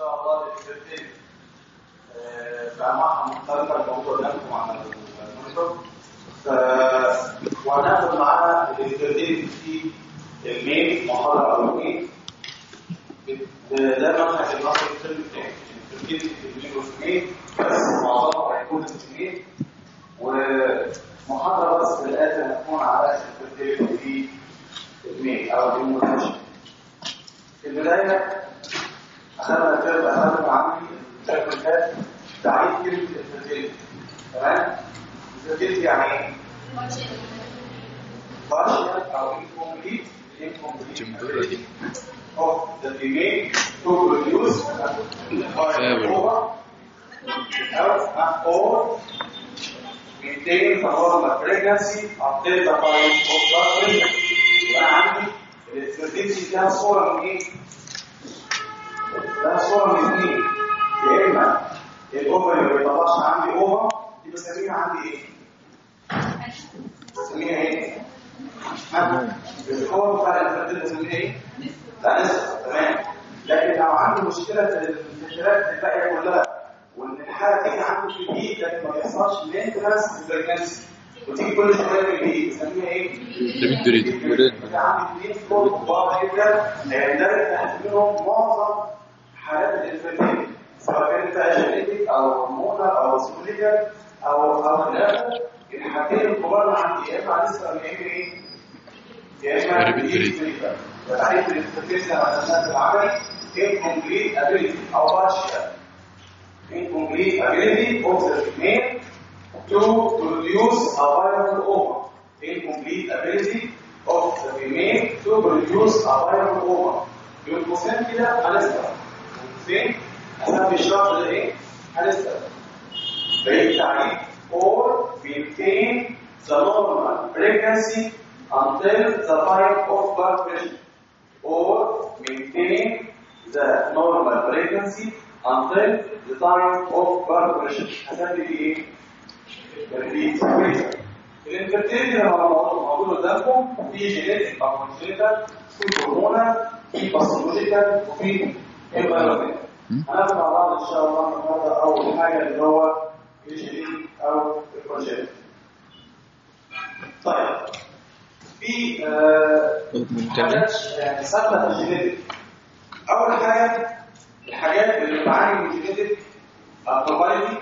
شاء الله الاكسبرتين بأنواعها مختلفة الموضوع لكم على المونيتور وهناخد معانا الاكسبرتين في المين محاضرة أو المين ده منهج النصر الترم الثاني الاكسبرتين في المين والمين بس معظمها هيكون في المين ومحاضرة بس الآخر هتكون على الاكسبرتين في المين أو المونيتور في البداية أخذنا الترم أخذنا عندي الترم اللي فات تعريف كلمة الفيرتيلتي تمام؟ الفيرتيلتي يعني إيه؟ partial أو incomplete incomplete of the female to produce or or maintain the normal pregnancy until the time of birth يبقى عندي الفيرتيلتي ده صورة من إيه؟ ده صورة من اثنين يا اما الاوفر اللي ما بيطلعش عندي اوفر دي بسميها عندي إيه؟ بسميها إيه؟ الكون بتاع الفردين بسميها إيه؟ لا لسه تمام لكن لو عنده مشكلة في الانتشارات الباقيه كلها وان الحاله تيجي عنده في البيت لكن ما بيحصلش مينتنس في وتيجي كل شوية في البيت بسميها إيه؟ ديفيد دريد عندي اثنين فوق كبار جدا تحت منهم معظم حالات الانفيرتيلتي سواء كانت جينيتك أو هرمونال أو سبوليكال أو أو خلافه الحاجتين الكبار عندي يا اما لسه يا اما إيه؟ يا اما. تعريف الانفيرتيلتي على الاساس العملي incomplete ability أو partial incomplete ability of the female to produce a viable ovum incomplete ability of the female to produce a viable ovum قوسين كده هنسبة قوسين أسمي الشرط ده إيه؟ هنسبة بقيت تعريف or maintain the normal pregnancy until the time of birth pressure or maintain the normal pregnancy until the time of birth pressure هسمي دي إيه؟ تربيت ال infertility لما موجود قدامكم في genetic أو congenital في hormonal في pathological وفي environmental هناخد مع بعض إن شاء الله النهارده اول حاجة اللي هو ال genetic أو ال congenital طيب. في آه، حاجات يعني ثابته في ال genetic أول حاجة الحاجات اللي بتعاني من ال genetic الطبيعي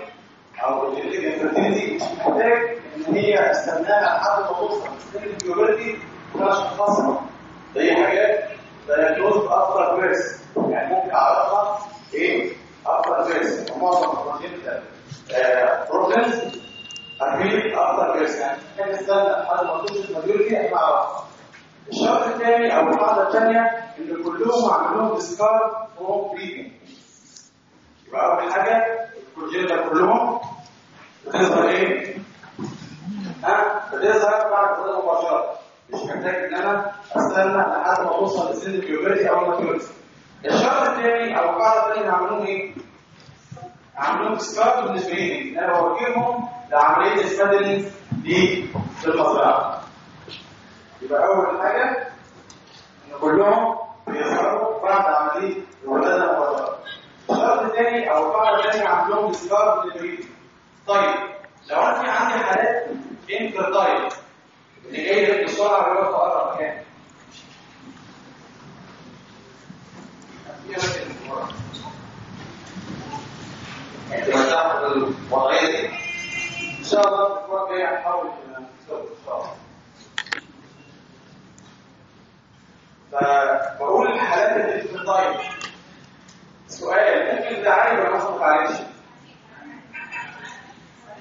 أو ال genetic infertility مش محتاج إن هي استناها لحد ما توصل لسن ال puberty ولا تنفصل دي حاجات diagnosed after birth ممكن اعرفها إيه after birth معظم البروجيكت problems هتجيلي after birth يعني محتاج استنى لحد ما توصل ال maturity عشان اعرفها الشرط الثاني أو القاعده الثانية ان كلهم عملوهم discard from breeding يبقى اول حاجة ال congenital كلهم بتظهر إيه؟ ها بتظهر بعد الولاده مباشره مش محتاج ان أنا استنى لحد ما اوصل لسن ال puberty أو ال maturity الشرط الثاني أو القاعده الثانية عملوهم إيه؟ عملوهم ديسكارد بالنسبة لي أنا بوجههم لعملية في المزرعة. يبقى أول حاجة إن كلهم بيظهروا بعد عملية الولادة مباشره الشرط الثاني أو القاعده الثانية عندهم ديسكارد للبريد طيب لو أنا في عندي حالات انفيرتايل اللي جاي بسرعة ويقف أقرب مكان. ان شاء الله الأسبوع الجاي هنحاول نسوي ان شاء الله فبقول الحالات الانفيرتايل سؤال ممكن ده عادي ولا ما تتعالجش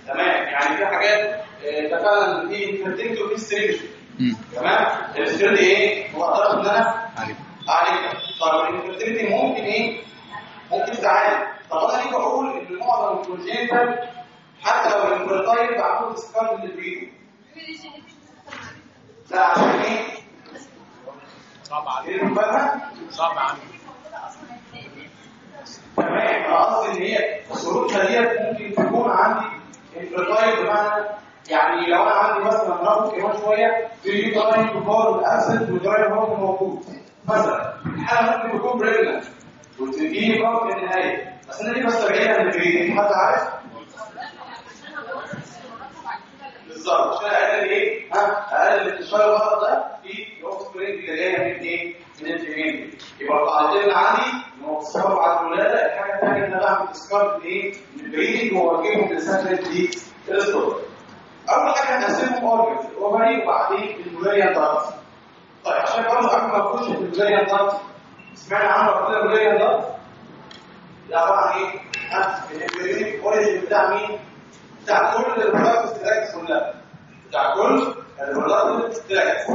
تمام؟ يعني في حاجات اتفقنا ان في انفيرتيلتي وفي ستريتي تمام؟ إيه؟ هو طرف ان أنا عليك. طب الانفيرتيلتي ممكن إيه؟ ممكن تتعالج طب أنا ليه بقول إن معظم الكونجنتال حتى لو الانفيرتايل بعمل ديسكارد للبريدو لا عشان إيه؟ صعب عليك. المفاهمه صعب عليك. تمام. قصدي إن هي شروطها ديت ممكن تكون عندي انفيرتايل بمعنى يعني لو أنا عندي مثلا ناخد كمان شوية في يوتراين كبار والابسنت والدراين هرمون موجود. مثلا الحاله ممكن تكون وتديني برضه في النهاية. بس أنا ليه بستبعدها من الجريد حد عارف؟ بالظبط. عشان اقلل إيه؟ ها؟ اقلل انتشار الغلط ده؟ في الاوف سبرينج اللي جاية من إيه؟ من الفيميل يبقى القاعدتين اللي عندي ان هو بعد الولاده الحاجة الثانية ان أنا بعمل تذكار إيه؟ من البريدنج واوجههم لسكند دي. الاستور أول حاجة هنقسمهم اورجنز الاوفري وبعدين البولاريان دارت طيب عشان برضه قبل ما نخش في ال Müllerian duct سمعنا عنه قبل duct ده عبارة عن إيه؟ ال embryonic origin بتاع مين؟ بتاع كل ال reproductive tracts كلها. بتاع كل ال reproductive tracts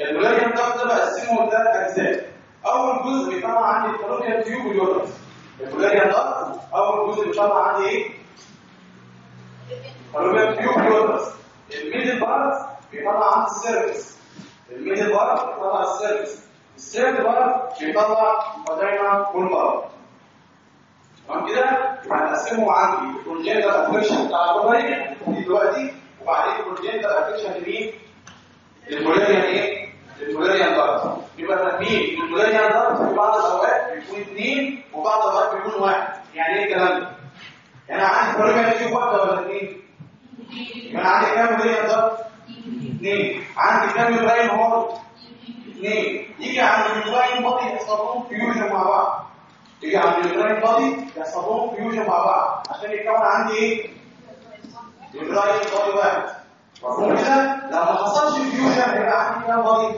ال Müllerian duct ده بقسمه لثلاث أجزاء. أول جزء بيطلع عندي ال fallopian tube وال uterus ال Müllerian duct أول جزء بيطلع عندي إيه؟ fallopian tube وال uterus الميدل بارت بيطلع عند السيرفس. الميدل بار بيطلع السيرفس السيرفس بار بيطلع الفاجينا والبار تمام كده يبقى هنقسمه عندي الكونجنت افكشن بتاع البرايك دلوقتي وبعدين الكونجنت افكشن لمين؟ للمولاريان إيه؟ للمولاريان بار يبقى تنميل للمولاريان بار في بعض الاوقات بيكون اثنين وبعض الاوقات بيكون واحد يعني إيه الكلام ده؟ يعني أنا عندي Müllerian دي واحدة ولا اثنين؟ يبقى أنا عندي كام Müllerian part؟ اثنين. عندي كام uterine horn اثنين. يجي عند ال uterine body يحصل لهم fusion مع بعض. يجي عند ال uterine body يحصل لهم fusion مع بعض. عشان يتكون عندي إيه؟ ال uterine body واحد. مفهوم كده؟ لو ما حصلش fusion يبقى عندي كام body؟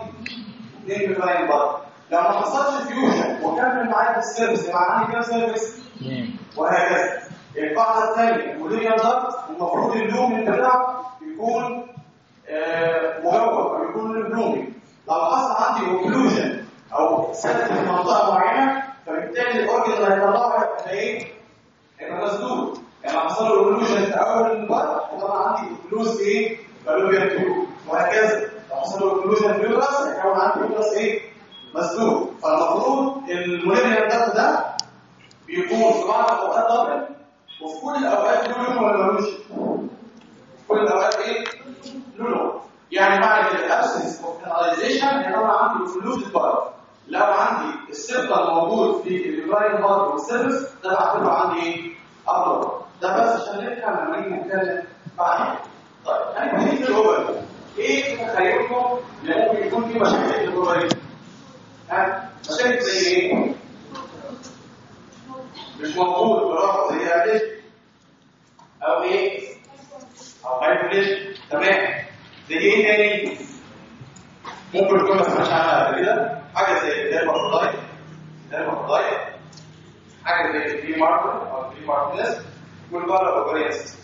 اثنين uterine body لو ما حصلش fusion وكمل معايا في ال cervix يبقى عندي كام cervix وهكذا. القاعدة الثانية الكلية ضغط المفروض اللوم اللي بتاعه يكون مجوف أو يكون بلومي. لو حصل عندي اوكلوجن أو سد في منطقة معينة فبالتالي الأورجن اللي هيطلعه هيبقى إيه؟ هيبقى مسدود يعني حصل له اوكلوجن في أول البر هيطلع عندي اوكلوز إيه؟ فالوبيان تيوب وهكذا. لو حصل له اوكلوجن في الرأس هيكون عندي الراس إيه؟ مسدود فالمفروض ضغط ده بيكون في بعض الأوقات دبل وفي كل الأوقات له لون ولا ملوش كل الأوقات إيه؟ يعني كده الابسنس اوف كاناليزيشن هيطلع عندي فلوس بار لو عندي السيركل موجود في البراين بار والسيرفس ده بعتبره عندي إيه ابلور ده بس عشان نفهم لما نيجي نتكلم بعدين طيب هنبتدي في الاوفر إيه تخيلكم ان ممكن يكون في مشاكل في الاوفر ها مشاكل زي إيه مش موجود برافو زي قديش أو إيه أو هايبريش تمام؟ زي إيه تاني؟ ممكن يكون ما سمعتش عنها قبل كده. حاجة زي الديرمافلاي الديرمافلاي حاجة زي الفري ماركر أو الفري ماركنس والبارا اوبرينس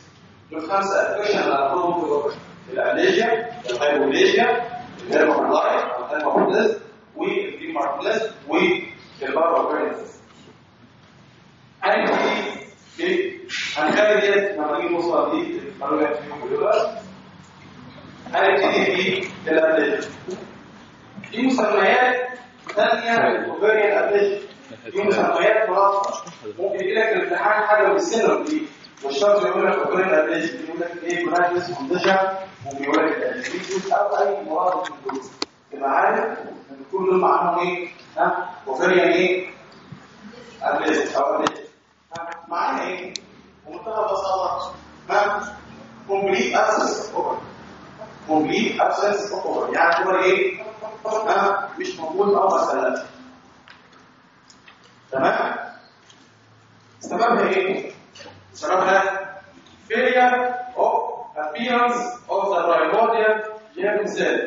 دول خمسة افكشن اللي هناخدهم في الاليجيا الهايبوليجيا الديرمافلاي أو الديرمافلاي والفري ماركنس والبارا اوبرينس هنبتدي إيه؟ هنخلي ديت لما نيجي نوصل دي المعلومات فيهم كلها هنبتدي في الابليج في مسميات ثانية للاوفيريان ابليج في مسميات مرادفه ممكن يجي لك الامتحان حاجة من ال synonyms دي مش شرط يقول لك ovarian aplasia يقول لك إيه gonadless condition ممكن يقول لك الادريسيس أو اي مرض من دول تبقى عارف ان كل دول معناهم إيه ها ovarian إيه aplasia أو aplasia معناها إيه بمنتهى البساطه ها complete absence of ovary complete absence of ovary يعني هو إيه ها مش موجود أو مثلا تمام سببها إيه سببها failure of appearance of the primordial germ cell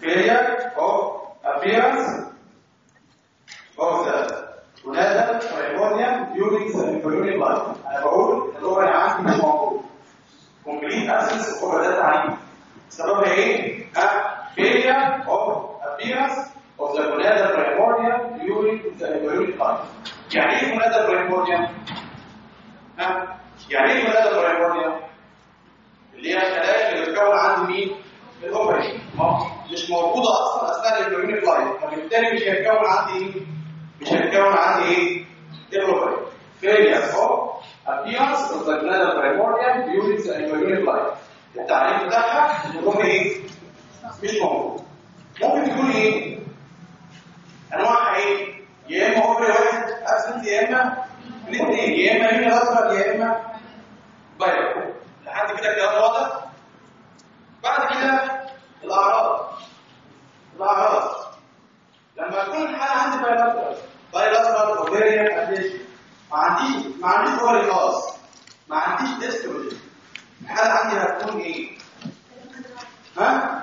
failure of appearance of the ولادة primordial during the embryonic life أنا بقول اللي هو عندي مش موجود complete absence of ده تعريف سببها إيه؟ ها failure of appearance of the gonadal primordial during the embryonic life يعني إيه gonadal primordial؟ ها يعني إيه gonadal primordial؟ اللي هي الخلايا اللي بتتكون عند مين؟ ال ovary مش موجوده أصلا اثناء ال embryonic life فبالتالي مش هيتكون عندي إيه؟ مش هيتكون عندي إيه؟ ال ovary failure of appearance of the gonadal primordial during the embryonic life التعريف بتاعها هو إيه؟ مش موجود. ممكن تكون إيه؟ انواعها إيه؟ يا إما ovary واحد absent يا الاثنين يا إما unilateral يا إما bilateral لحد كده الكلام واضح بعد كده الأعراض. الأعراض. لما تكون الحاله عندي bilateral bilateral ovarian aplasia ما عنديش ما عنديش ovary خالص ما عنديش استروجين الحاله عندي هتكون إيه؟ ها؟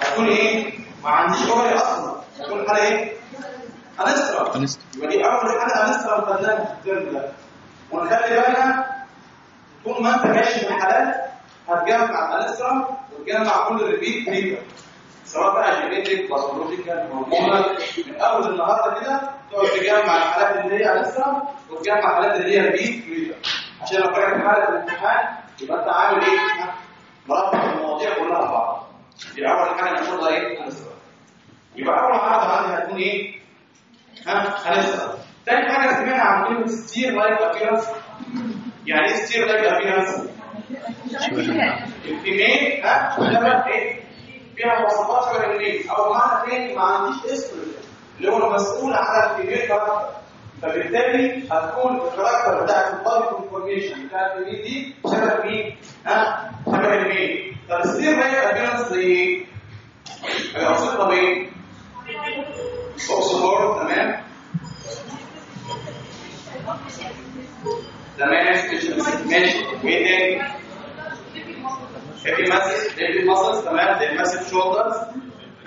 هتكون إيه؟ ما عنديش ovary أصلا. هتكون الحاله إيه؟ anestrus. يبقى دي أول حاله anestrus خدناها في الترم ده. ونخلي بالنا طول ما أنت ماشي في الحالات هتجمع ال anestrus وتجمع كل ال repeat breeder سواء بقى genetic pathological hormonal من أول النهارده كده تقعد تجمع الحالات اللي هي anestrus وتجمع الحالات اللي هي repeat breeder عشان لو جالك حاله الامتحان يبقى انت عامل إيه؟ مربط المواضيع كلها في بعض. دي أول حاجة ناخدها إيه؟ anestrus يبقى أول عرض عندي هتكون إيه؟ ها؟ هنسرع تاني حاجة سمعنا عن كلمه steer like appearance يعني إيه steer like appearance ال female ها؟ شبه إيه؟ فيها مواصفات شبه الميل أو معنى تاني ما عنديش اسم. اللي هو المسؤول على الفيميل كاركتر فبالتالي هتكون الكاركتر بتاعت البادي كونفورميشن بتاعت الميل دي شبه مين ها شبه الميل طب ستير لايك ابيرنس زي إيه؟ اوصفها بايه؟ اوكسفورد تمام تمام ماشي وايه تاني؟ هيبي ماسل هيبي ماسلز تمام زي ماسل شولدرز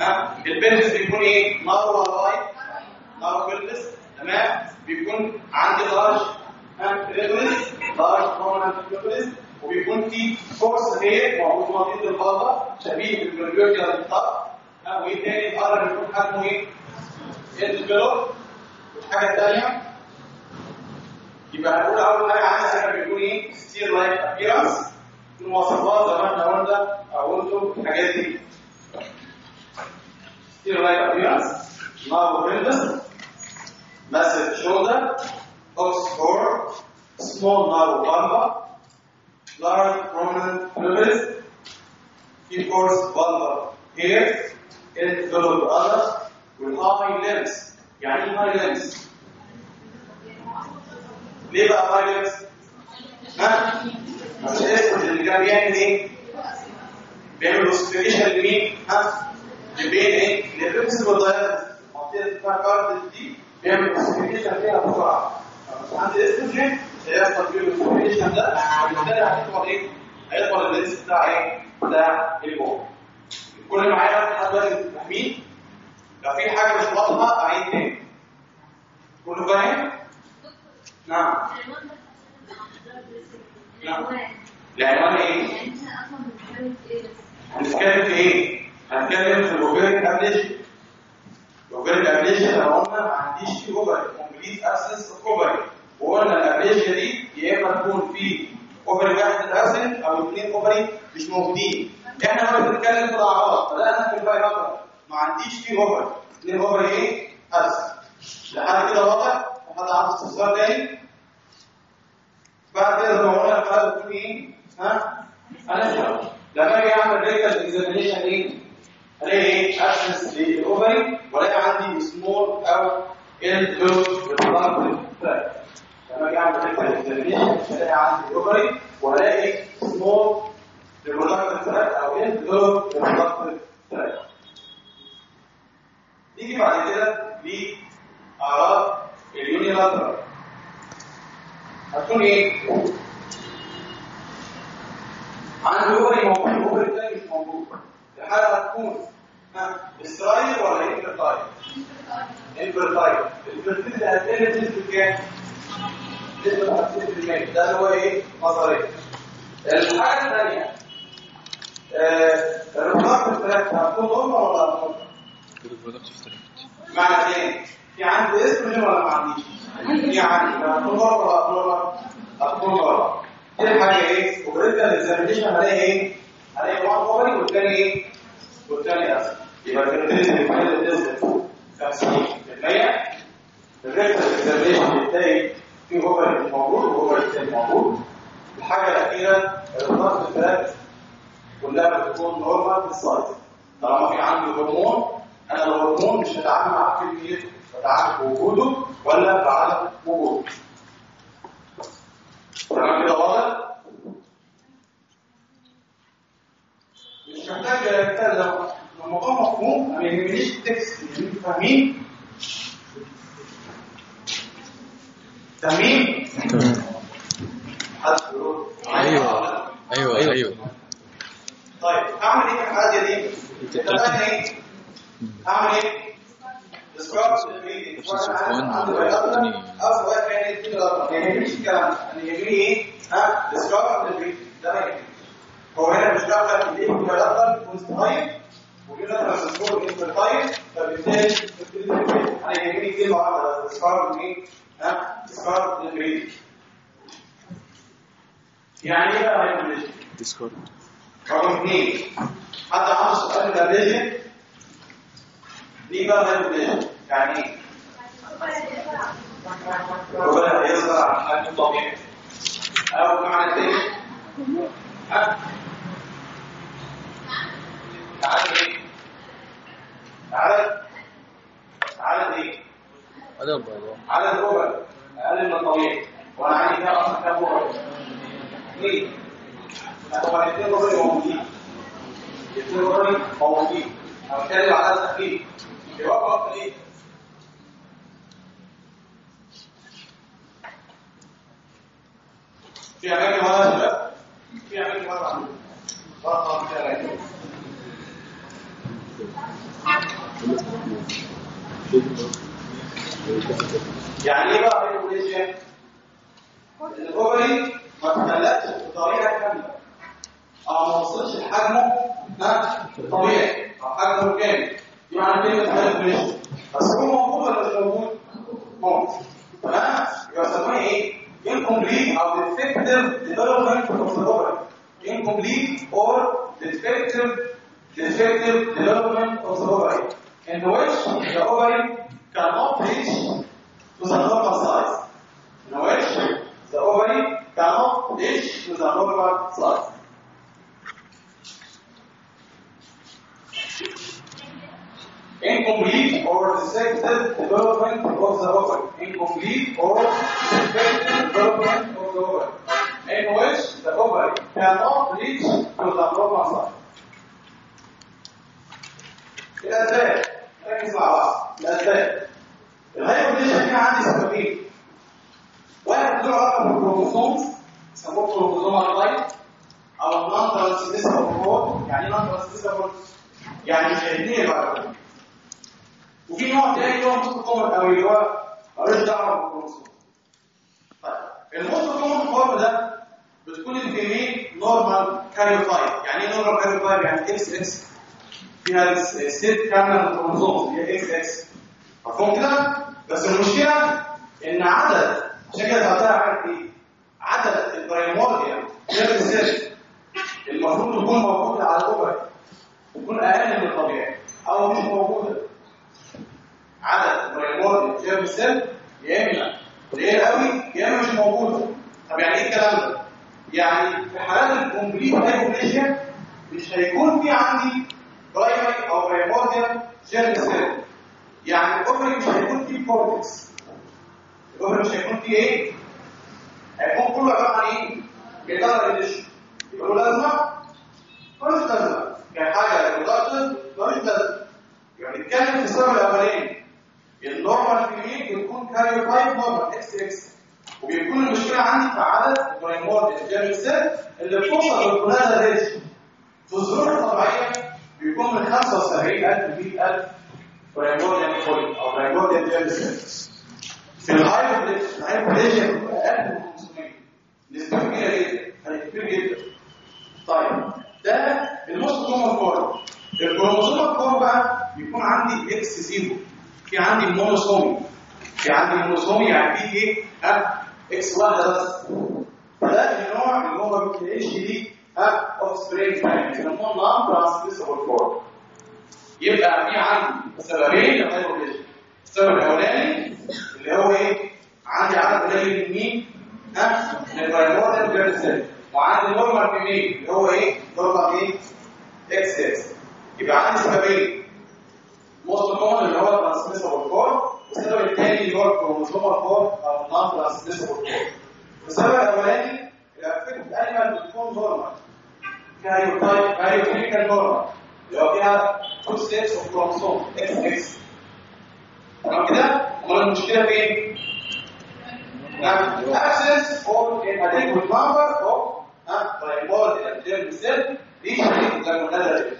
ها البلفس بيكون إيه؟ نارو رايت نارو بلفس تمام؟ بيكون عندي لارج بلفس لارج برومننت بلفس وبيكون في فورس هير موجود منطقة البلبه شبيه بالبرجوكيال بالطبع وإيه تاني؟ القرن بيكون حجمه إيه؟ الفلو والحاجة الثانية يبقى هنقول أول حاجة عندنا إحنا بيكون إيه؟ ستير لايك ابيرنس المواصفات زي ما إحنا قلنا أو أنتم الحاجات دي. ستير لايك ابيرنس نارو بريندس ماسيف شولدر اوكسفورد سمول نارو بامبا large prominent pelvis course vulva here enveloped other والهاي لينس يعني إيه هاي لينس ليه بقى هاي لينس ها عشان اسمه اللي كان بيعمل إيه بيعمل اوسيفيكيشن لمين ها لبين إيه للريبس والدايرز منطقه بتاع كارت دي بيعمل الاستروجين هيحصل فيه إيه؟ هيدخل اللينس بتاع إيه؟ بتاع البول كل معايا لحد دلوقتي فاهمين لو في حاجة مش واضحة أعيد تاني. كله فاهم؟ نعم. نعم. العنوان إيه؟ هنتكلم في إيه؟ هنتكلم في الأوبيريك أبليشن الأوبيريك أبليشن لو قلنا ما عنديش فيه أوبري كومبليت أوف أوبري وقلنا الأبليشن دي يا إما تكون في أوبري واحد أبسنت أو اثنين أوبري مش موجودين إحنا هنا بنتكلم في الأعراض بدأنا في البايلاترال ما عنديش فيه اوفر اثنين اوفر إيه ابس لحد كده واضح وحد عنده استفسار تاني بعد كده زي قلنا الحاله بتكون إيه ها أنا لما أجي اعمل ريكال اكزامينيشن إيه الاقي إيه ابسنس للاوفري والاقي عندي سمول أو انفلوس بالضغط تراك لما أجي اعمل ريكال اكزامينيشن الاقي عندي اوفري والاقي سمول بالضغط تراك أو انفلوس بالضغط تراك نيجي بعد كده لأعراض اليونيلاترال هتكون إيه؟ عندي اوفري موجود اوفري الثاني مش موجود الحالة هتكون ها استرايل ولا انفرتايل؟ انفرتايل الفرتيل ده هتقل نسبة كام؟ نسبة 50% ده اللي هو إيه؟ نظرية الحاجة الثانية الرقاق الثلاثة هتكون نورمال ولا نورمال؟ معنى إيه؟ في عندي اسم ولا ما عنديش؟ في عندي هتكون بره ولا هتكون هتكون بره دي الحاجة إيه؟ وبريد الاكزامينشن هلاقي إيه؟ هلاقي واحد اوفري والثاني إيه؟ والثاني اسف يبقى بتنزل 50% الريد الاكزامينشن بتلاقي في مش موجود الثاني موجود. الحاجة الأخيرة الضغط الثلاث كلها بتكون نورمال في السايز طالما في عندي هرمون أنا الهرمون مش هتعامل مع كميته بتعامل بوجوده ولا بعدم وجوده. تمام كده واضح؟ مش محتاج كده لو الموضوع مفهوم ما يهمنيش التكست يهمني فاهمين فاهمين تمام أيوه أيوه أيوه طيب اعمل إيه في الحاجة دي إيه اعمل إيه ما يهمنيش الكلام ده يهمني إيه ها ده ما يهمنيش هو هنا مش داخل الايه بيانات كونستايل وكده بس الصور انترتايب فبالتالي أنا يهمني كلمة واحدة ديسكرايب إيه ها؟ ديسكرايب الريدنج يعني إيه بقى هايبرليشن ديسكورد رقم اثنين حد عنده سؤال في الريليجن ليه بقى هايبرليشن يعني إيه؟ ربنا هيزرع حاجة طبيعي أو بمعنى تاني تعالى إيه تعالى تعالى إيه عدد ربع أقل من الطبيعي وأنا عندي كام أصلا كام ربع ليه هو الاثنين ربع موجودين الاثنين ربع موجودين أنا بتكلم على في اماكن ولا يا شباب في اماكن ولا عندكم ولا طبعا في اماكن يعني إيه بقى hypoplasia؟ ال ovary ما تخلقش بطريقة كاملة أو ما وصلش لحجمه ها طبيعي أو حجمه كامل دي معنى كلمه hypoplasia بس هو موجود ولا مش موجود؟ موجود تمام؟ يبقى بيسموها إيه؟ incomplete أو defective development of the ovary incomplete or defective defective development of the ovary in which the ovary cannot reach to the normal size in which the ovary cannot reach to the normal size incomplete or defective development of the ovary. Incomplete or defective development of the ovary, in which the ovary cannot reach to the normal size. الأسباب ركز مع بعض الأسباب ال hypoplasia هنا عندي سببين. واحد له علاقة بال chromosomes يسموه chromosomal type أو ال non transmissible يعني إيه non transmissible يعني مش الاثنين بقى وفي نوع تاني هو most common قوي اللي هو ملوش دعوة بالكروموسوم طيب ال most common ده بتكون ال female normal karyotype يعني إيه normal karyotype يعني إكس إكس فيها ال set كامله من الكروموسوم اللي هي إكس إكس مفهوم كده بس المشكلة ان عدد عشان كده سالتها عارف إيه عدد ال primordial germ cells المفروض تكون موجوده على ال ovary تكون أقل من الطبيعي أو مش موجوده عدد ال primordial germ cells يا اما قليل قوي يا اما مش موجوده طب يعني إيه الكلام ده يعني في حالات ال complete hypoplasia مش هيكون في عندي primary أو primordial germ cells يعني ال ovary مش هيكون فيه cortex ال ovary مش هيكون فيه إيه هيكون كله عباره عن إيه جدار ريديشن يبقى له لازمه ملوش لازمه يعني حاجة reductive ملوش لازمه يبقى نتكلم في السبب الاولاني ال normal female بيكون كاريو تايب نورمال إكس إكس وبيكون المشكلة عندي في عدد ال primordial germ cell اللي بتوصل لل gonadal ridge في الظروف الطبيعيه بيكون من 75000 ل 100000 primordial يعني فولي أو primordial germ cell في ال hypoplasia أقل من 500 نسبه كبيرة جدا. جدا. طيب ده ال most common form ال chromosomal form بقى بيكون عندي X zero في عندي monosomy في عندي monosomy يعني في إيه؟ X واحدة بس فده النوع اللي هو ما بتلاقيش ليه ها offspring يعني بيسموه non transmissible form يبقى في عندي سببين لل hypoplasia السبب الاولاني اللي هو إيه عندي عدد قليل من مين ها من ال primordial germ cell وعندي normal female اللي هو إيه normal إيه إكس إكس يبقى عندي سببين most common اللي هو ال transmissible form والسبب الثاني اللي هو ال chromosomal form أو ال non transmissible form السبب الاولاني غالبا بتكون normal karyotype كاريوكلينيكال normal اللي هو فيها تو ستيتس اوف كروموسوم إكس إكس تمام كده؟ امال المشكلة فين؟ absence of an adequate number of primordial epithelial cell reaching the gonadal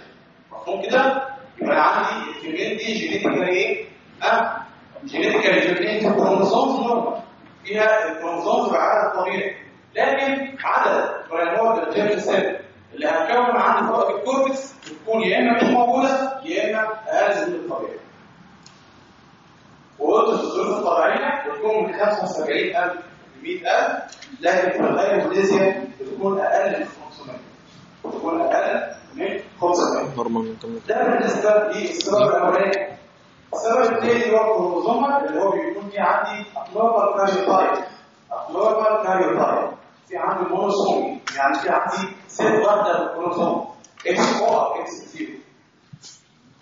مفهوم كده؟ يبقى أنا عندي الكمين دي genetical إيه؟ ها؟ genetical genetical chromosomes normal فيها ال chromosomes بعدد طبيعي لكن عدد primordial epithelial cell اللي هتكون عندي فوق ال cortex بتكون يا إما مش موجودة يا إما أقل من الطبيعي. وقلت في الظروف الطبيعية بتكون من 75000 ل 100000 لكن في ال hypoplasia بتكون أقل من 500 بتكون أقل من 500 normal انت ده بالنسبة للسبب الأولاني. السبب الثاني هو ال chromosomal اللي هو بيكون فيه عندي abnormal karyotype abnormal karyotype في عندي monosomy يعني في عندي set واحدة في ال chromosome X أو X zero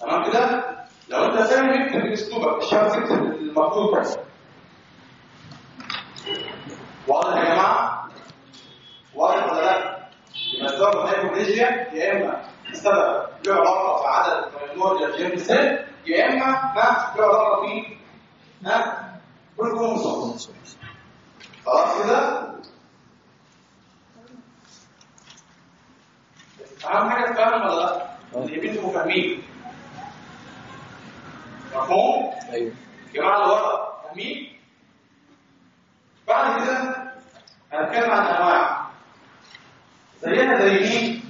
تمام كده؟ لو أنت فاهم اكتب اسلوبك مش عارف تكتب المكتوب بس واضح يا جماعة؟ واضح ولا لا؟ يبقى سبب ال hypoplasia يا إما سبب له علاقة بعدد ال primordial germ cell يا إما ما له علاقة ب ها؟ بالكروموسوم. خلاص كده؟ اهم حاجة تفهم ولا لا اللي بنتوا فاهمين مفهوم؟ أيوه. جماعة اللي ورا فاهمين بعد كده هنتكلم عن انواع زيها زي مين؟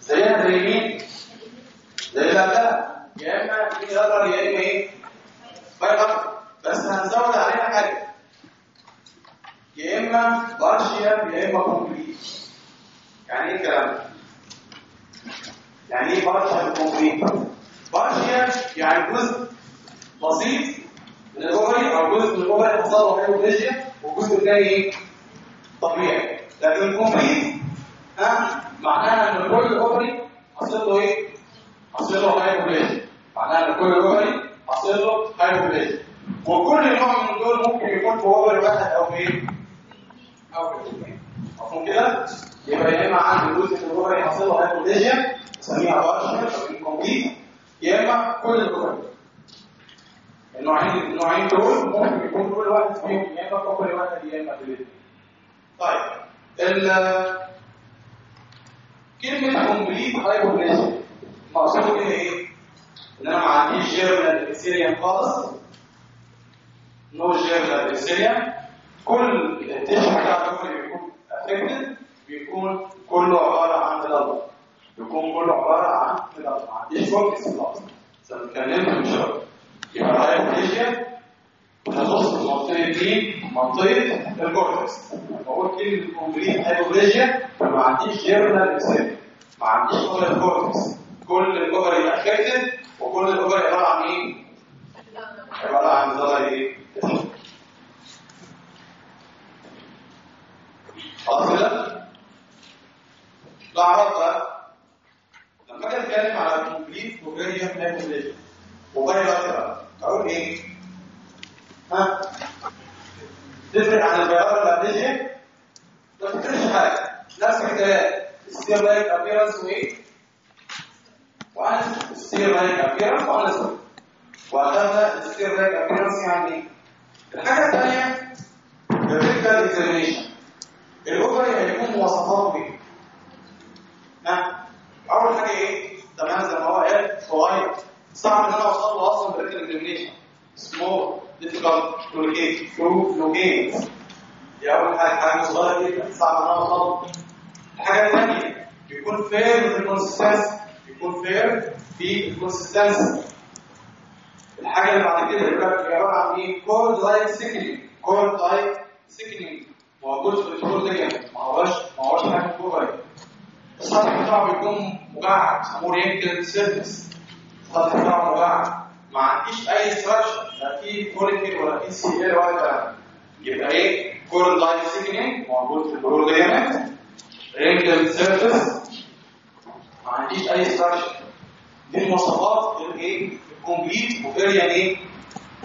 زيها زي مين؟ زي قبلها يا إما مين يقدر يا إما إيه؟ بايقر بس هنزود عليها حاجة. يا إما partial يا إما complete يعني إيه الكلام يعني إيه partial complete partial يعني جزء بسيط من ال ovary أو جزء من ال ovary حصل له hypoplasia والجزء الثاني إيه؟ طبيعي. لكن complete ها معناها إن كل ovary حصل له إيه؟ حصل له hypoplasia معناها إن كل ovary حصل له hypoplasia وكل نوع من دول ممكن يكون في ovary واحد أو في إيه أو في الاثنين مفهوم كده؟ يبقى يا إما عندي جزء من ال ovary حصل له hypoplasia نسميها partial incomplete يا إما كل ال ovary النوعين النوعين دول ممكن يكون كل واحد فيهم يا إما ovary واحد يا إما bilateral طيب ال كلمة complete hypoplasia مقصوده كده إيه؟ إن أنا ما عنديش germinal epithelium خالص. no germinal epithelium كل ال tissue بتاع ال complete بيكون affected بيكون كله عبارة عن ميلادو بيكون كله عبارة عن ميلادو ما عنديش فوكس زي ما اتكلمت من شوية يبقى ال hypoplasia تخص المنطقة دي منطقة ال cortex. بقول كلمة complete hypoplasia ما عنديش germinal epithelium ما عنديش كل ال cortex. كل ال ovary affected وكل ال ovary عبارة عن إيه؟ عبارة عن نظام إيه؟ خلاص كده؟ بقى لما أجي اتكلم على complete ovarian hypoplasia وبايلاترال أقول إيه؟ ها؟ تفرق عن البيار الابليجيا؟ ما تفرقش حاجة نفس الكلام ستير لايك ابيرنس وايه؟ وأنا ستير لايك ابيرنس وأنا سوي واخدنا ستير لايك ابيرنس يعني إيه؟ الحاجة الثانية الفيرتيكال اكزامينيشن الاوفري هيكون مواصفاته إيه؟ ها؟ أول حاجة إيه؟ تمام زي ما هو قال صغير صعب إن أنا أوصل له أصلا فيرتيكال اكزامينيشن سمول to locate to locate. دي أول حاجة حاجة صغيرة جدا صعب إن أنا أوصل الحاجة الثانية بيكون firm في ال consistency بيكون firm في ال consistency الحاجة اللي بعد كده لك عبارة عن إيه؟ cord like thickening cord like thickening موجود في ال cord دي ما هوش ما هوش حاجة cord السطح بتاعه بيكون مجعد wrinkled surface السطح بتاعه مجعد ما عنديش اي structure لا في follicle ولا في CL ولا يبقى إيه cord like thickening موجود في ال cord دي wrinkled surface ما عنديش اي structure دي المواصفات الايه ال complete ovarian إيه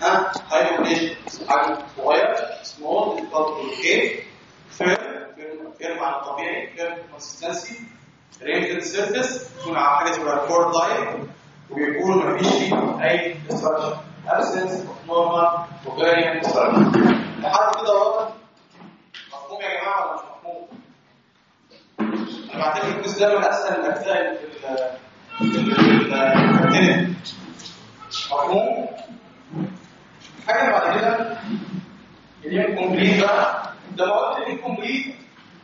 ها hypoplasia حجم صغير small difficult to locate firm عن الطبيعي firm consistency wrinkled surface يكون على حاجة اسمها cord like ويكون مفيش فيه اي structure absence of normal ovarian structure لحد كده مفهوم يا جماعة ولا مش مفهوم؟ أنا بعتبر ال quiz ده من اسهل الاجزاء في مفهوم؟ اللي بعد كده ال incomplete بقى ده قلت ال incomplete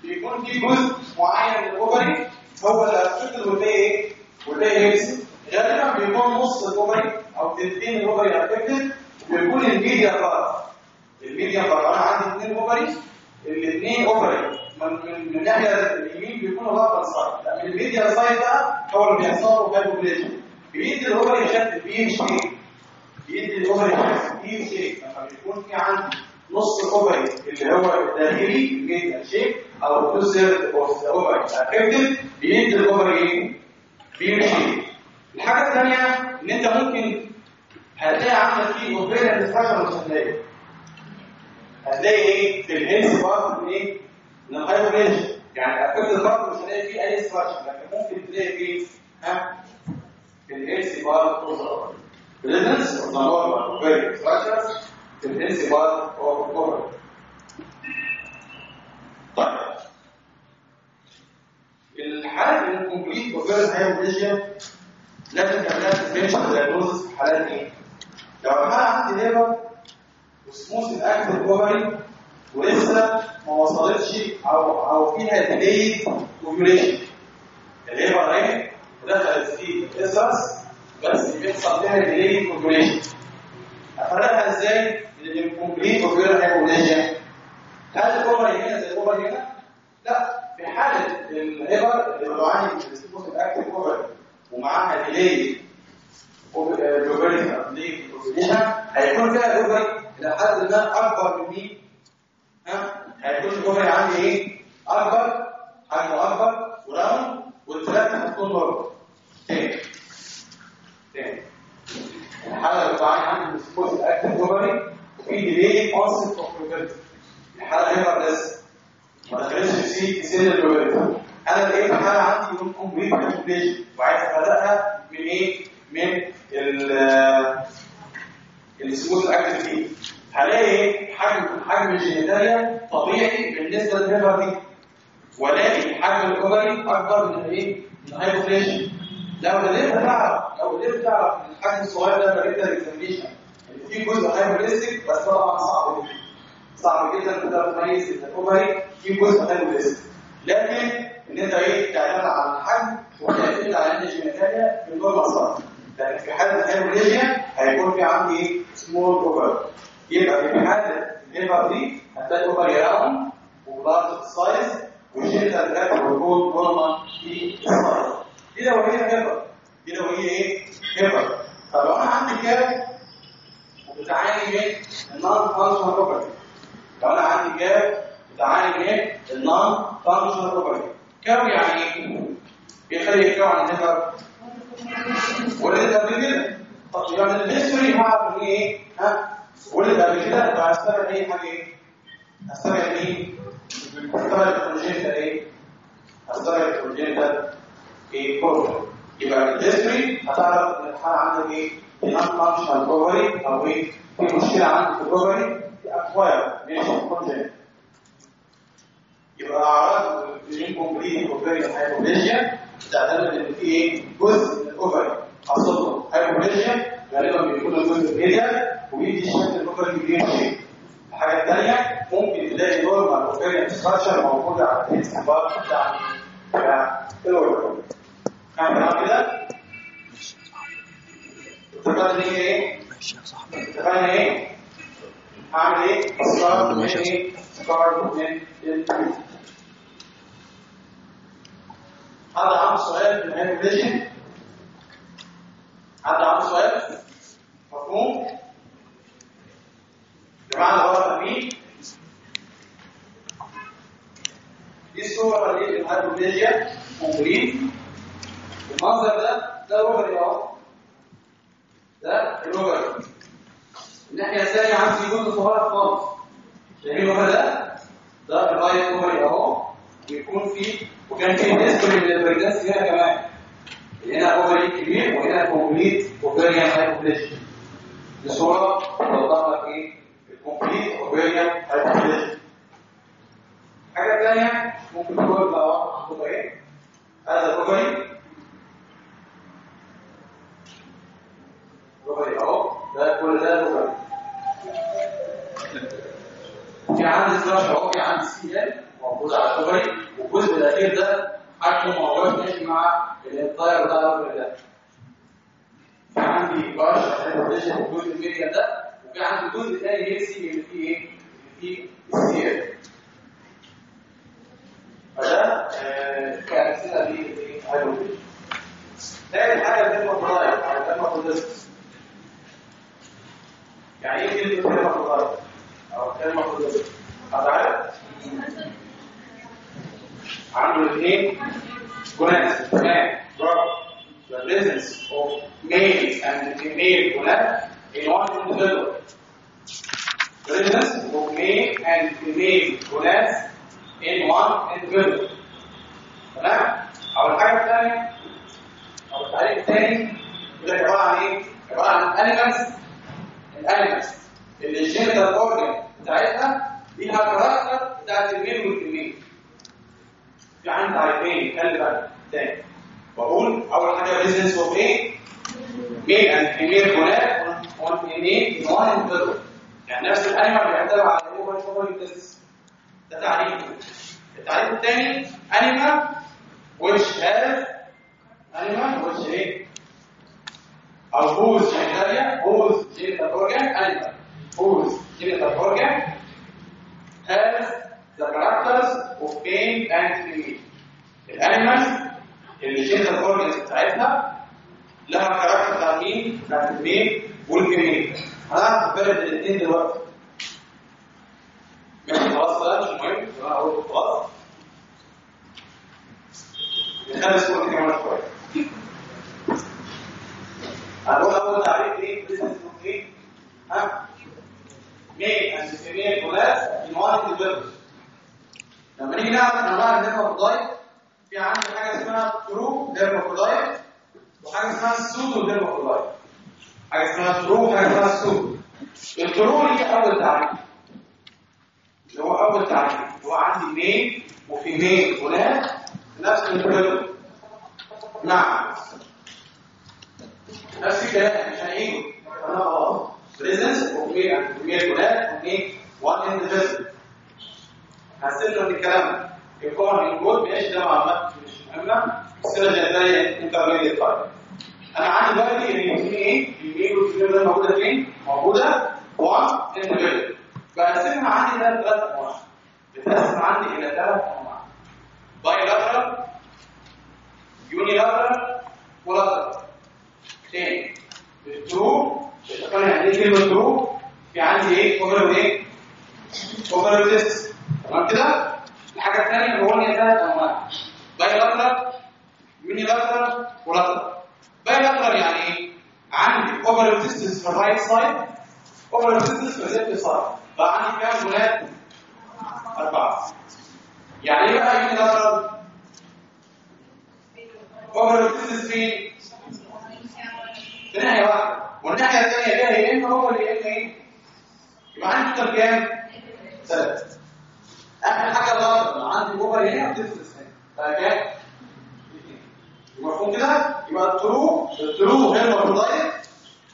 بيكون في جزء معين من ال ovary هو اللي هتشكل والباقي إيه؟ والباقي هيكسب غالبا بيكون نص ال ovary أو تلتين ال ovary affected ويكون ال medial part ال medial part أنا عندي اثنين ovary الاثنين ovary. من من من ناحية اليمين بيكونوا side لا من ال medial side ده هو اللي بيحصل له hypoplasia بيدي ال ovary شكل pea shape بيدي ال ovary شكل pea shape لما بيكون في عندي نص ال ovary اللي هو الداخلي ال medial side أو third of the ovary affected بيدي ال ovary؟ pea shape الحاجة الثانية إن أنت ممكن هتلاقي عندك فيه ovarian structure مش هتلاقي هتلاقي إيه؟ في ال healthy part إيه؟ من ال hypoplasia يعني affected part مش هتلاقي فيه أي structure لكن ممكن تلاقي فيه ها؟ في ال healthy part of ovary presence of normal ovarian structures ال healthy part of ovary طيب. الحالة ال complete ovarian hypoplasia لازم تعملها diagnosis في حالات إيه؟ لو الحالة عندي heifer و smooth inactive ovary ولسه ما وصلتش أو أو فيها delayed puberty ال heifer اهي ودخلت في ال estrus بس بيحصل فيها delayed puberty افرقها إزاي؟ من ال incomplete hypoplasia هل ال ovary هنا زي ال ovary هنا؟ لا في حاله ال heifer اللي بتعاني من ال smooth inactive ovary ومعاها delayed puberty هيكون فيها ovary إلى حد ما اكبر من مين ها هيكون الاوفري عندي إيه اكبر حجمه اكبر وراوند والثلاثه هتكون برضه تاني تاني الحاله اللي بتعاني عندي من سبوز اكتف اوفري وفي ديلي كونسبت اوف بروبرتي الحاله هنا لسه؟ ما دخلتش في سن البروبرتي أنا لقيت حاله عندي يكون كومبليت كالكوليشن وعايز افرقها من إيه؟ من ال السموث inactive دي هلاقي حجم حجم ال genitalia طبيعي بالنسبة للل heifer دي. وألاقي حجم ال ovary أكبر من الايه من ال hypoplasia لو قدرت تعرف لو قدرت تعرف الحجم الصغير ده ب rectal examination ان في جزء hypoplastic بس طبعا صعب جدا. صعب جدا تقدر تميز ال ovary في جزء hypoplastic لكن إن أنت إيه تعتمد على الحجم وتعتمد على ان ال genitalia في ال normal size لكن في حاله ال hypoplasia هيكون في عندي إيه small ovary يبقى في حاله ال heifer دي هتلاقي ovary round و large size وال genital tract بيكون normal في ال size دي لو هي heifer دي لو هي إيه heifer طب لو أنا عندي cow وبتعاني من ال non functional ovary لو أنا عندي cow بتعاني من ال non functional ovary cow يعني إيه بيخلي يتكون عن ال heifer ولد قبل كده. طب يعني ال history هعرف ان إيه؟ ها؟ ولد قبل كده. فهستبعد أي حاجة إيه؟ هستبعد إيه هستبعد ال congenital إيه؟ هستبعد ال congenital إيه؟ problem يبقى ال history هتعرف إن الحالة عندك إيه؟ functional ovary أو إيه في مشكلة عندك في ال ovary acquired مش congenital يبقى أعراض ال incomplete ovarian hypoplasia تعتمد إن في إيه؟ جزء من ال ovary له hypoplasia غالبا بيكون الجزء ال medial ويدي شكل ال ovary pea shape. الحاجة الثانية ممكن تلاقي normal ovarian structure موجودة على الاستقبال بتاع ال ovary اعمل كده؟ هي إيه اتفقنا إيه هعمل إيه اسكار من إيه اسكار من حد عنده سؤال في الهايبريشن حد عنده سؤال مفهوم اللي ورا فاهمين دي الصورة اللي الهايبريشن موجودين المنظر ده ده ovary اهو ده ال ovary الناحية الثانية عندي جزء صغير خالص شايفين ال ovary ده؟ ال right ovary أهو. ويكون في وكان في نسبه من ال presence هنا كمان. هنا ovary كبير وهنا complete ovarian hypoplasia بصوره توضح لك إيه؟ ال complete ovarian hypoplasia حاجة ثانية ممكن تقول لو محطوطه إيه هذا ال ovary ال ovary أهو. في عندي slash أهو في عندي CL موجود على ال ovary والجزء الأخير ده حجمه ماشي مع ال ovary ده في عندي partial hypoplasia في الجزء ال medial ده. وفي عندي جزء ثاني healthy اللي فيه إيه؟ اللي فيه ال CL فده آه، كأمثلة لل hypoplasia تاني حاجة ال hermaphrodite أو ال hermaphroditism يعني إيه كلمة ال hermaphrodite أو ال hermaphroditism؟ هتعرف؟ عنده اثنين gonads تمام bravo the presence of male and female gonad in one individual presence of male and female gonads in one individual تمام أو الحاجة الثانية أو التعريف الثاني يقول لك عبارة عن إيه؟ عبارة عن animals ال animals اللي ال genital organ بتاعتها ليها character بتاعت ال male وال female في عندي تعريفين خلي بالك. تاني. بقول أول حاجة presence of إيه male and female gonad one female in one individual يعني نفس ال animal بيعتمد على الاوفر شوفر تيست ده تعريف التعريف الثاني animal which has animal which إيه genitalia, whose genital organ, animal, whose genital organ has the characters of male and female. ال animals اللي ال genital organs بتاعتها لها character بتاع مين؟ بتاعت ال male وال female. هنعرف الفرق بين الاثنين دلوقتي. ماشي خلاص بقى مش مهم أنا هقول خلاص. نخلي الصورة كمان شوية. هنقول اول تعريف إيه presence إيه ها male and female gonads لما نيجي نعرف انواع ال hermaphrodite في عندي حاجة اسمها true hermaphrodite وحاجة اسمها pseudo hermaphrodite حاجة اسمها true وحاجه اسمها pseudo ال true هي أول تعريف. اللي هو أول تعريف. هو عندي male و female gonads نفس ال individual نعم. نفس الكلام مش هنعيده أنا خلاص. بريزنس أوكي أوكي كلها أوكي وان اندفيزبل هستنى من الكلام يكون الكود ماشي ده معلومات مش مهمه السنة الجايه انترميديت تايم أنا عندي دلوقتي الاثنين إيه؟ الميل والفيميل ده موجودة فين؟ موجودة وان اندفيزبل بقسمها عندي ده ثلاث انواع بتقسم عندي إلى ثلاث أنواع. بايلاترال unilateral و lateral. تاني. ال true اتفقنا يعني إيه كلمة true؟ في عندي إيه؟ ovary إيه ovary testis تمام كده الحاجة الثانية اللي هو ثلاث انواع bilateral unilateral و lateral bilateral يعني إيه عندي ovary testis في ال right side ovary testis في ال left side بقى عندي كام ولاد أربعة. يعني إيه بقى يونيلاترال اوفر فين في ناحية واحدة. والناحية الثانية فيها اما هو اللي يا اما إيه؟ يبقى عندي توتال كام؟ ثلاث اخر حاجة الأرض عندي اوفر هنا وتفلس هنا. كام مفهوم كده؟ يبقى الترو الترو هيرمافرودايت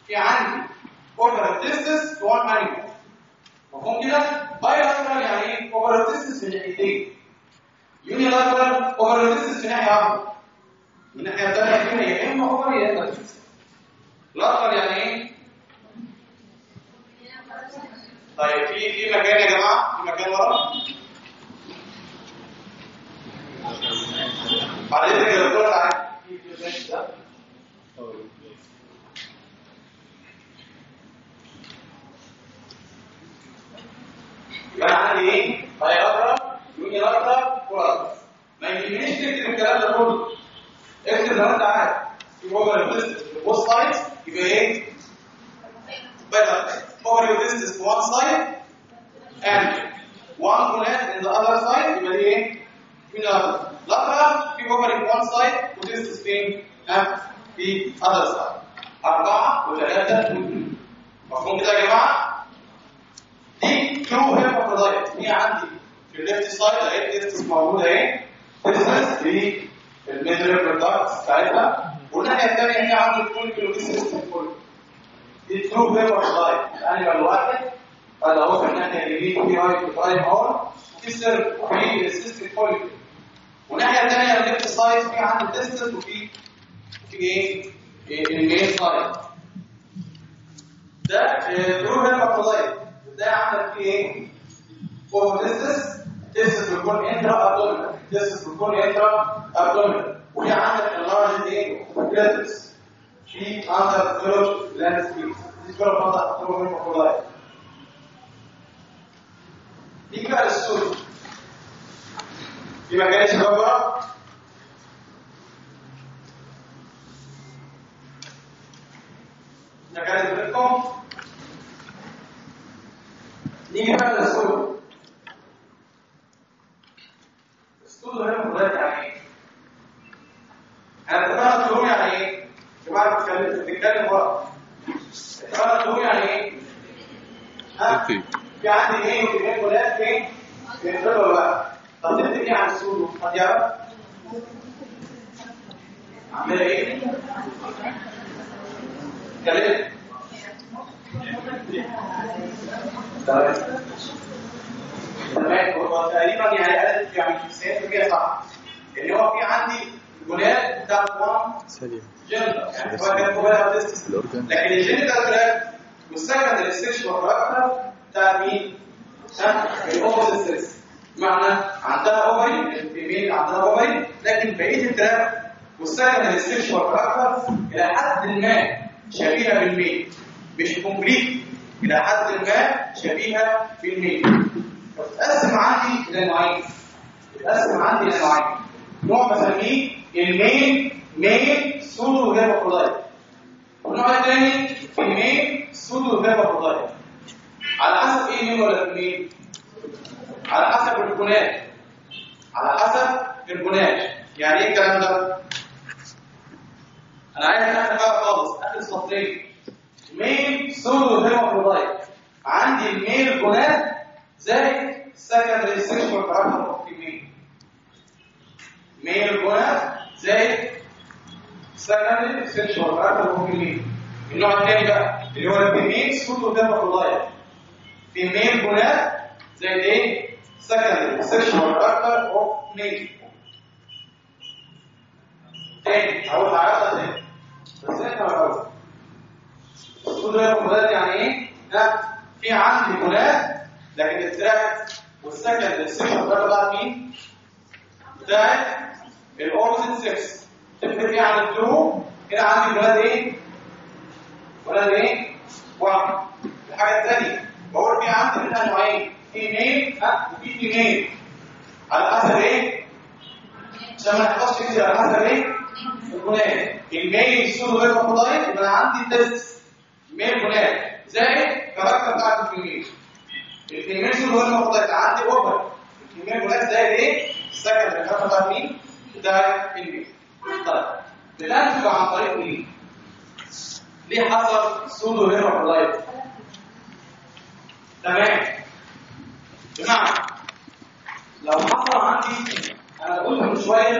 في عندي ovary في one animal مفهوم كده؟ bilateral يعني إيه؟ ovary testis في ناحيتين. unilateral ovary testis في ناحية واحدة. من الناحيه الثانية فيها يا إما ovary يا إما الآخر يعني إيه؟ طيب في في مكان يا جماعة؟ في مكان ورا؟ بعد اذنك يا دكتور تعالى في في ال bench ده يبقى أنا عندي إيه bilateral unilateral و lateral ما يهمنيش تكتب الكلام ده كله اكتب زي ما انت عارف في ovary testis في both sides يبقى إيه bilateral ovary testis في one side and one gonad in the other side يبقى دي إيه مين الأكتر؟ الأكتر في في one side و testis فين؟ ها في other side أربعة وثلاثة واثنين مفهوم كده يا جماعة؟ دي ترو هيرمافرودايت هي عندي في الليفت سايد اهي التستس موجودة أهي. تستس في الميدل برودكت بتاعتها. والناحية الثانية هي عندي الفوليكل ودي سيستم فوليكل دي ترو هيرمافرودايت الأنيمال واحد هذا هو في الناحية اليمين في رايت برايم هون وفي سيرف في السيستم فوليكل والناحية الثانية الليفت سايد في عندي التستس وفي في إيه؟ المين سايد ده ترو هيرمافرودايت ده عندك فيه إيه؟ اوفيستس تيستس بيكون انترا ابدومينال تيستس بيكون انترا ابدومينال وهي عندك اللارج إيه؟ كريتس في اندر فيلوش لاند سبيس دي كلها فضل ترو هيرمافرودايت دي بقى السوري في مكان بقى مكان بينكم نيجي بقى للسوري السوري هنا مضايق يعني إيه؟ أنا اتفقنا تقول يعني إيه؟ يا جماعة بتتكلم ورا اتفقنا تقول يعني إيه؟ ها؟ في عندي إيه وفي إيه ولا فين؟ بينزلوا ولا لأ؟ تكتب إيه عن السود حد يعرف؟ عاملة إيه؟ كلمة تمام. تمام. هو تقريبا يعني قالت يعني 90% صح. ان هو في عندي جولات بتاعت وان سليم. جنرال. يعني هو كان جولات لكن ال genital جولات وال secondary ال sexual character بتاع مين؟ ال opposite sex بمعنى عندها ovary ال female عندها ovary لكن بقية ال tract وال secondary ال sexual character إلى حد ما شبيهة بال male. مش complete إلى حد ما شبيهة بال male. بتتقسم عندي إلى نوعين. بتتقسم عندي إلى نوعين. نوع بسميه ال male male pseudo hermaphrodite والنوع الثاني female pseudo hermaphrodite على حسب إيه male ولا female على حسب ال gonads على حسب ال gonads يعني إيه الكلام ده؟ أنا عايز اخر بقى خالص. اخر سطرين male pseudo hermaphrodite عندي ال male gonads زائد secondary sexual character of female male gonads زائد secondary sexual character of female النوع الثاني بقى اللي هو ال female pseudo hermaphrodite female gonads زائد إيه؟ Secondary sexual character of male. تاني أول هعرفها تاني بس إحنا الأول الصوت ده يعني إيه؟ ها في عندي مولاد لكن ال tract وال secondary sexual character بتاعت مين؟ بتاعت ال opposite sex تفرق إيه عن ال true هنا عندي مولاد إيه؟ ولاد إيه؟ واحد. الحاجة الثانية بقول في عندي منها نوعين. في ها وفي female على حسب إيه؟ عشان ما نحفظش كتير على حسب إيه؟ ال gonads ال male pseudo hermaphrodite يبقى أنا عندي testis male gonads زائد character بتاعت ال female الفيميل سودو غير مفضايل عندي اوفر الفيميل بنات زائد إيه؟ السكند الكاركتر بتاع مين بتاع الميل طيب بننتج عن طريق مين ليه حصل سودو غير مفضايل تمام. بمعنى لو حصل عندي أنا قلت من شوية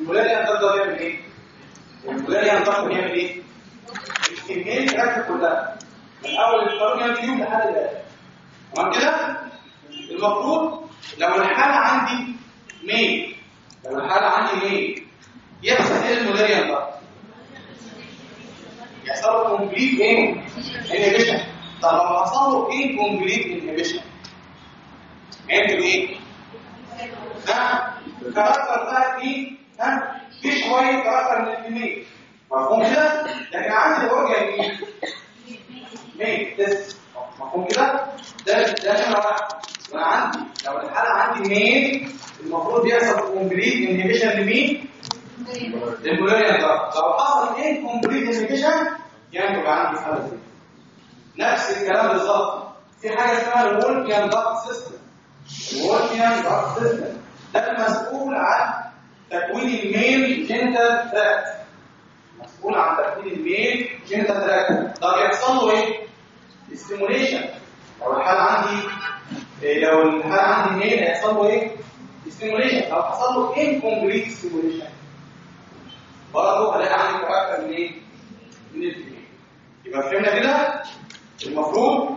الولاد هتقدر يعمل إيه؟ الولاد هتقدر يعمل إيه؟ الكمية بتاعتها كلها من أول القانون يعمل يوم لحد الآخر تمام كده؟ المفروض لو الحالة عندي ميل لو الحالة عندي ميل يحصل إيه المولاريان ده؟ يحصل له كومبليت إيه؟ انهبيشن طب لو حصل له إيه كومبليت انهبيشن؟ هيعمل إيه؟ ها؟ كاركتر بتاعك إيه؟ ها؟ في شوية character من ال female مفهوم كده؟ لكن عندي ال organ إيه؟ مين؟ testis مفهوم كده؟ ده ده وأنا عندي لو الحالة عندي male المفروض يحصل complete inhibition لمين؟ لل Mullerian duct لو حصل incomplete inhibition ينتج عندي حالة نفس الكلام بالظبط في حاجة اسمها ال Wolffian duct system ال Wolffian duct system ده المسؤول عن تكوين ال male genital tract مسؤول عن تكوين ال male genital tract ده بيحصل له إيه؟ stimulation لو الحالة عندي لو الحالة عندي male هيحصل له إيه؟ stimulation لو حصل له incomplete stimulation برضه هلاقي عندي character من إيه؟ من ال female يبقى فهمنا كده؟ المفروض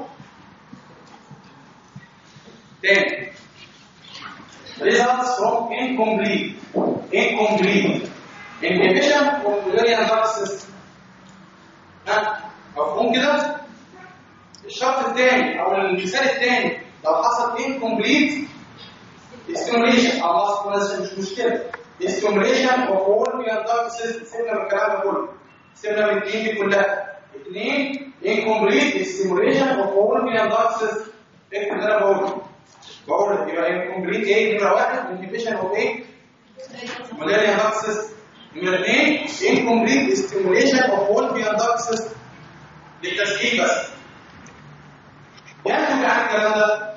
تاني results from incomplete incomplete inhibition of ovarian duct system ها مفهوم كده الشرط الثاني أو المثال الثاني لو حصل incomplete stimulation أو musculation مش مشكله stimulation of ovarian duct system سيبنا الكلام ده كله سيبنا من الاثنين دي كلها اثنين incomplete stimulation of ovarian duct system اكتب اللي أنا بقوله بقول يبقى incomplete إيه نمره واحد inhibition of إيه malaria duct system نمره اثنين incomplete stimulation of Wolffian duct system للتسكين بس ينتج عن الكلام ده.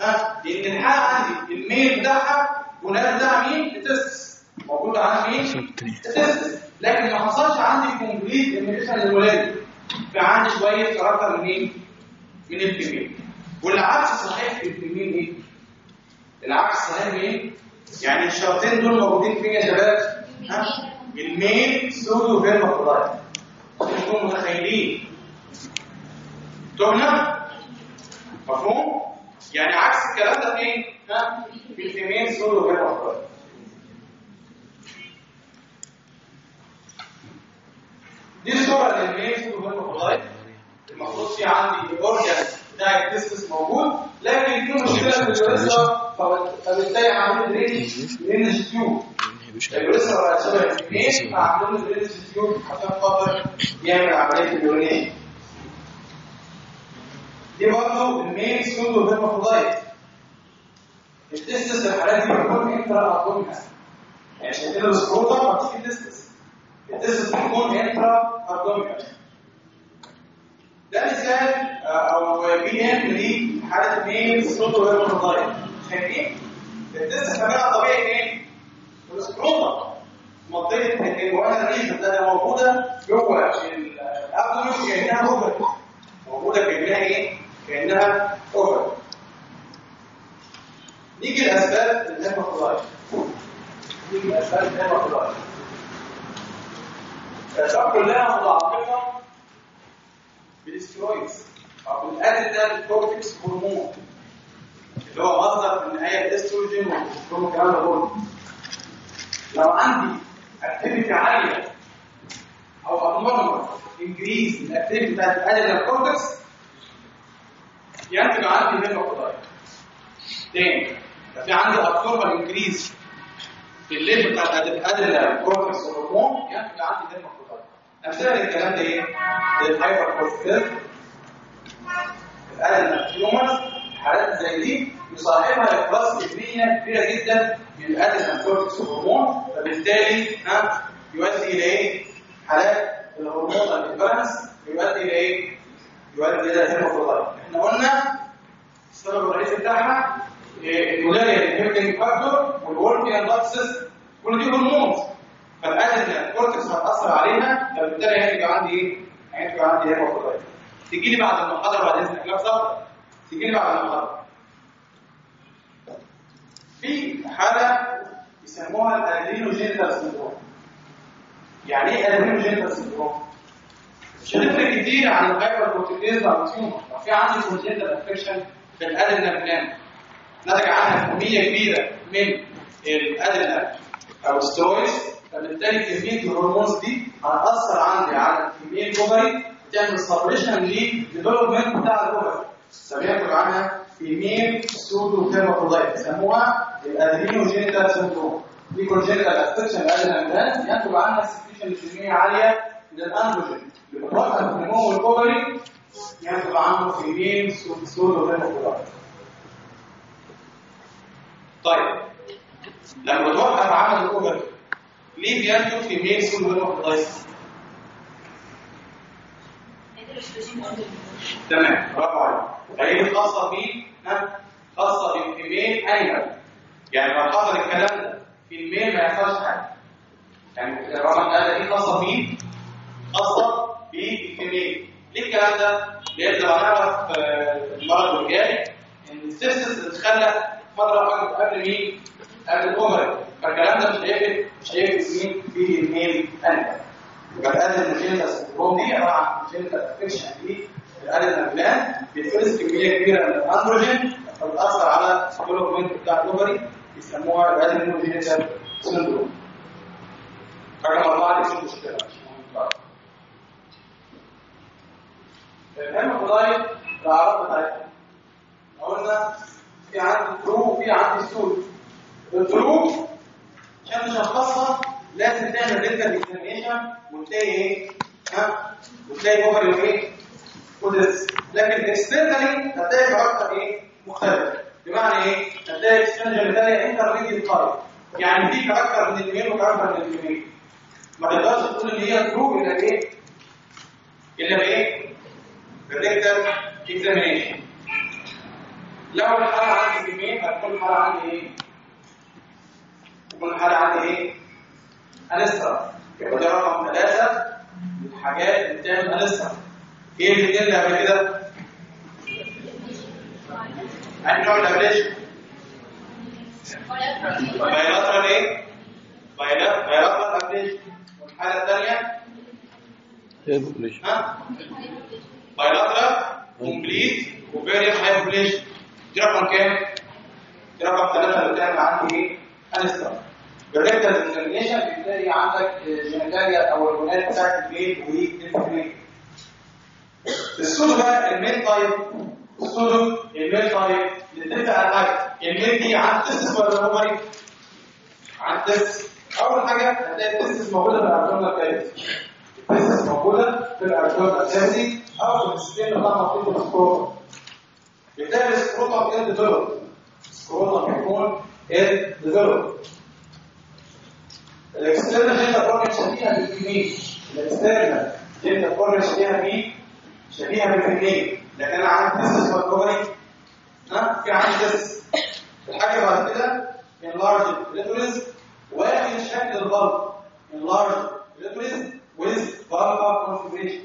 ها؟ لأن الحاله عندي. الميل بتاعها والنال بتاعها مين؟ التستس موجود عندي مين؟ التستس لكن ما حصلش عندي كومبليت انهبيشن للولاده فعندي شوية character من مين؟ من ال female والعكس صحيح في ال female إيه؟ العكس صحيح إيه؟ يعني الشرطين دول موجودين فين يا شباب؟ ها؟ ال male pseudo hermaphrodite أنتم متخيلين تهنا مفهوم؟ يعني عكس الكلام ده فين؟ ها؟ في ال female pseudo hermaphrodite دي الصورة لل male pseudo hermaphrodite المفروض في عندي ال organ ال testis موجود لكن في مشكلة في ال urethra فبالتالي عاملين drainage drainage tube ال urethra بقى شبه ال female فعاملين drainage tube عشان خاطر يعمل عملية ال urination دي برضه ال male pseudo hermaphrodite ال testis الحالات دي بتكون intra-abdominal يعني شايفين ال scrotum ما فيش testis ال testis بتكون intra-abdominal ده مثال أو بي ام دي حاله مين pseudohermaphrodite شايفين ال testis مكانها طبيعي فين؟ في ال scrotum منطقه ال inguinal region ده موجوده جوه ال abdomen كانها ovary موجوده كانها إيه؟ كانها ovary نيجي لاسباب ال hermaphrodite نيجي لاسباب ال hermaphrodite الاسباب كلها متعلقه بال steroids أو بال adrenal cortex hormone اللي هو مصدر في النهايه الاستروجين والكلام الكلام ده كله. لو عندي activity عالية أو abnormal increase ال activity بتاعت ال adrenal cortex ينتج عندي hermaphrodite تاني في عندي abnormal increase في ال level بتاع ال adrenal cortex hormone ينتج عندي hermaphrodite امثله للكلام ده إيه؟ ال hyper cortisol ال adrenal tumors حالات زي دي يصاحبها افراز كميه كبيرة جدا من ال adrenal cortex hormone فبالتالي ها يؤدي إلى إيه؟ حالات ال hormone ال imbalance يؤدي إلى إيه؟ يؤدي إلى hermaphrodite إحنا قلنا السبب الرئيسي بتاعها ال Mullerian inhibiting factor وال Wolffian duct system كل دي hormones فال adrenal cortex هتأثر عليها فبالتالي هينتج عندي إيه؟ هينتج عندي hermaphrodite تيجي لي بعد المحاضره بعد إذنك. لا صح تيجي لي بعد المحاضره في حالة يسموها ال adrenogenital syndrome يعني إيه adrenogenital syndrome؟ مش هنفرق كتير عن ال hyper cortisolism أو ال tumor. لو في عندي congenital infection في ال adrenal gland نتج عنها كمية كبيرة من ال adrenal أو ال steroids. فبالتالي كمية ال hormones دي هتأثر عندي على كمية ال ovary تعمل suppression لل development بتاع ال ovary فبينتج عنها؟ female pseudohermaphrodite يسموها ال adrenogenital syndrome دي congenital infection ال adrenal gland ينتج عنها secretion لكميه عالية من الأندروجين. اللي بتوقف النمو ال ovary ينتج عنه female pseudohermaphrodite طيب لما بتوقف عمل ال ovary ليه بينتج female pseudohermaphrodite تمام برافو عليك. فهي خاصة بمين؟ ها؟ خاصة بالفيميل انيمال يعني لو حصل الكلام ده في الميل ما يحصلش حاجة. يعني الرقم ده دي خاصة بيه خاصة بالفيميل ليه الكلام ده؟ لأن لو هنعرف آه، المرض الجاي إن السيرسس اتخلق فترة قبل مين؟ قبل الاوفر فالكلام ده مش هيفرق مش هيفرق مين في الميل انت يبقى الادن الجينيتال سندروم دي عن جينيتال افكشن دي ال adrenal gland بتفرز كمية كبيرة من الاندروجين فبتاثر على ال development بتاع ال ovary بيسموها ال adrenogenital syndrome رقم أربعة دي مش مشكلة مش مهم ال hermaphrodite الأعراض بتاعتها قلنا في عندي true وفي عندي pseudo ال true عشان تشخصها لازم تعمل rectal examination وتلاقي إيه؟ ها؟ وتلاقي ovary إيه؟ و testis لكن externally هتلاقي character إيه؟ مختلف بمعنى إيه؟ هتلاقي external genitalia intermediate type يعني في character من ال male و character من ال female ما تقدرش تقول إن هي true إلا بايه؟ إلا بإيه؟ بال rectal examination لو الحالة عندي female هتكون الحالة عندي إيه؟ تكون الحالة عندي إيه؟ انسترا يبقى ده رقم ثلاثة من الحاجات اللي بتعمل انسترا إيه اللي قبل كده؟ أنهي نوع الابريشن؟ بايلاترال إيه؟ بايلاترال ابريشن والحالة الثانية هيبوبليشن ها؟ بايلاترال كومبليت وفيريال هايبوبليشن دي رقم كام؟ دي رقم ثلاثة اللي بتعمل عندي إيه؟ انسترا بالريكتال اكزامينشن بتلاقي عندك جينيتاليا أو الهرمونات بتاعت البيت والانفلين السودو بقى الميل تايب السودو الميل تايب نتفق على حاجة الميل دي عن تسس ولا اوفري؟ عن تسس اول حاجة هتلاقي التسس موجوده في الابدومينال كاريس التسس موجوده في الابدومينال الاساسي أو في السكين طالعه في السكروتم بتلاقي ال scrotum إيه developed ال scrotum بيكون إيه developed ال external genital organ شبيهة بال female ال external genital organ شبيهة بيه شبيهة بال female لكن أنا عندي testis ولا ovary ها؟ في عندي testis الحاجة بعد كده enlarged clitoris واخد شكل ال vulva. enlarged clitoris with vulvar configuration.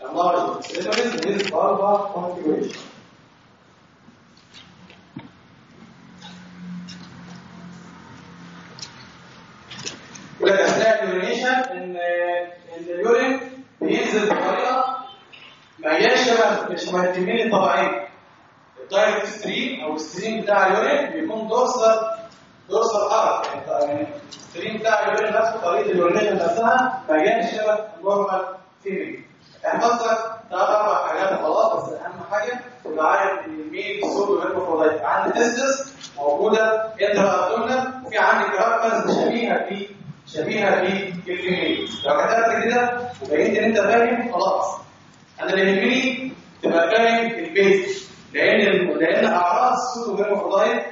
enlarged clitoris with vulvar configuration يقول لك اثناء ال urination ان ال urine بينزل بطريقه ما هياش شبه شبه التنين الطبيعيه ال direct stream أو ال stream بتاع ال urine بيكون dorsal dorsal arc يعني ال stream بتاع ال urine نفسه طريقه ال urination نفسها ما هياش شبه normal female لك ثلاث أربع حاجات وخلاص بس اهم حاجة تبقى عارف ان ال male ال pseudohermaphrodite عندي testes موجودة intra-abdominal وفي عندي characters شبيهه بيه شبيهة بال female لو كتبت كده وبينت ان انت فاهم خلاص. أنا اللي يهمني تبقى فاهم البيت لأن لأن أعراض ال pseudohermaphrodite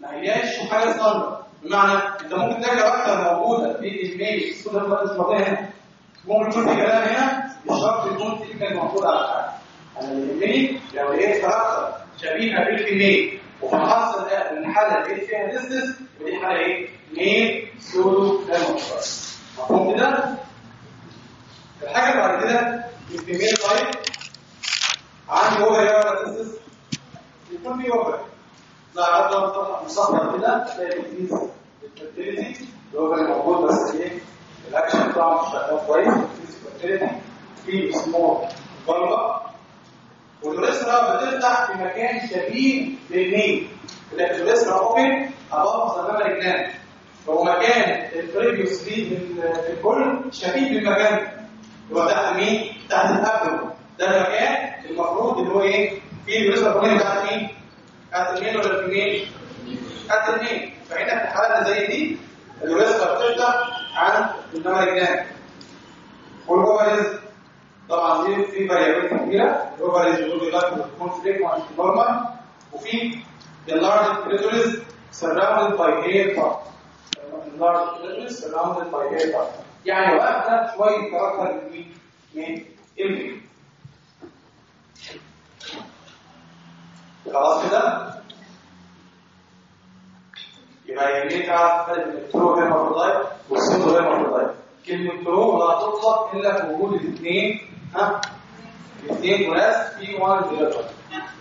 ما هياش حاجة standard بمعنى أنت ممكن تلاقي أكتر موجودة في ال male وال hermaphrodite موجوده هنا ممكن يكون في كلام هنا مش شرط يكون في كلام موجود على حاجة أنا اللي يهمني لو لقيت character شبيهة بال female ده الحاله لقيت فيها testes ودي حاله إيه؟ male pseudohermaphrodite مفهوم كده؟ الحاجة بعد كده ال female type عندي ovary ولا testes يكون في ovary لا عرضنا مصغر كده تلاقي في ال fertility ال ovary موجود بس إيه؟ الأكشن بتاعه مش شغال كويس في في small vulva وال urethra بتفتح في مكان شبيه بال male لكن ال urethra open above the mammary gland هو مكان ال prepuce في الكل شبيه بالمكان ده يبقى تحت مين؟ تحت ال abdomen ده المكان المفروض اللي هو إيه؟ فيه ال urethra open تحت مين؟ تحت ال male ولا ال female؟ تحت ال male فهنا في الحاله زي دي ال urethra بتفتح عند ال mammary gland وال ovaries طبعا دي في variability كبيره لك بتكون frequent normal وفي enlarged clitoris surrounded by hair tuft enlarged clitoris surrounded by hair tuft يعني واخده شوية character من؟ من ال male خلاص كده؟ يبقى بين الترو هيرمافرودايت والسودو هيرمافرودايت كلمة ترو لا تطلق إلا في وجود الاثنين ها؟ الاثنين وناس في وان ديليفر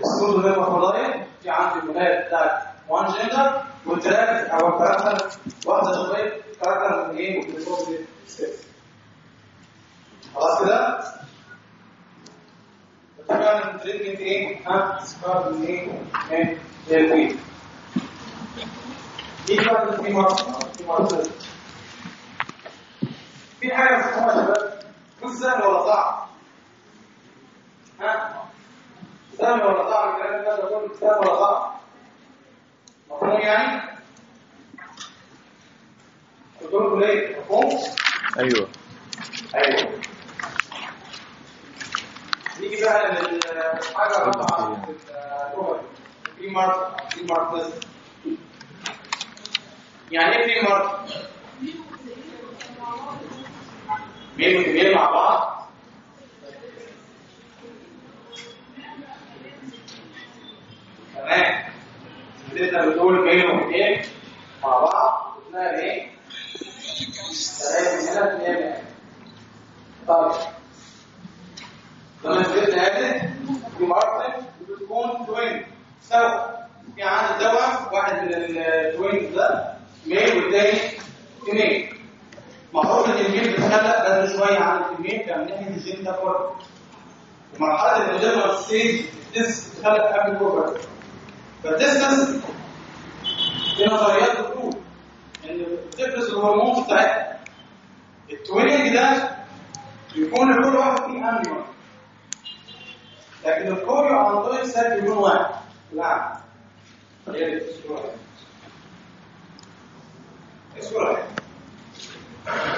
السودو هيرمافرودايت في عندي الولايه بتاعت وان جندر والثلاثه أو الكاركتر واحدة شوية كاركتر من إيه وبتفوق خلاص كده ان التريتمنت إيه ها سكار من إيه زي الفيل دي بقى في مرض في حاجة يا شباب مش ولا صعب ها ولا صعب الكلام ده بقول سهل ولا صعب مفهوم يعني؟ قلت لكم ليه مفهوم؟ أيوه. أيوه. نيجي بقى للحاجه الرابعه في مارك في مارك يعني إيه في مارك مين متفقين مع بعض؟ تمام؟ بدنا بتقول بينهم إيه مع بعض قلنا إيه ثلاثة هنا اثنين هنا طيب. لما نزلت هذه مرتب بتكون توين سوا. في عندي دواء واحد من التوين ده ميل والتاني فيميل المفروض إن الميل بتخلق بدري شوية عن الفيميل كان ناحيه الجين ده فرق ومرحلة الجنرال ستيج بتخلق قبل الكوبر فالديستنس في نظريات بتقول ان بتفرز الهرمون بتاعتها التويننج ده يكون كل واحد فيه انيمال لكن الكوريو عن طريق سد لون واحد. لا هي دي الصورة الصورة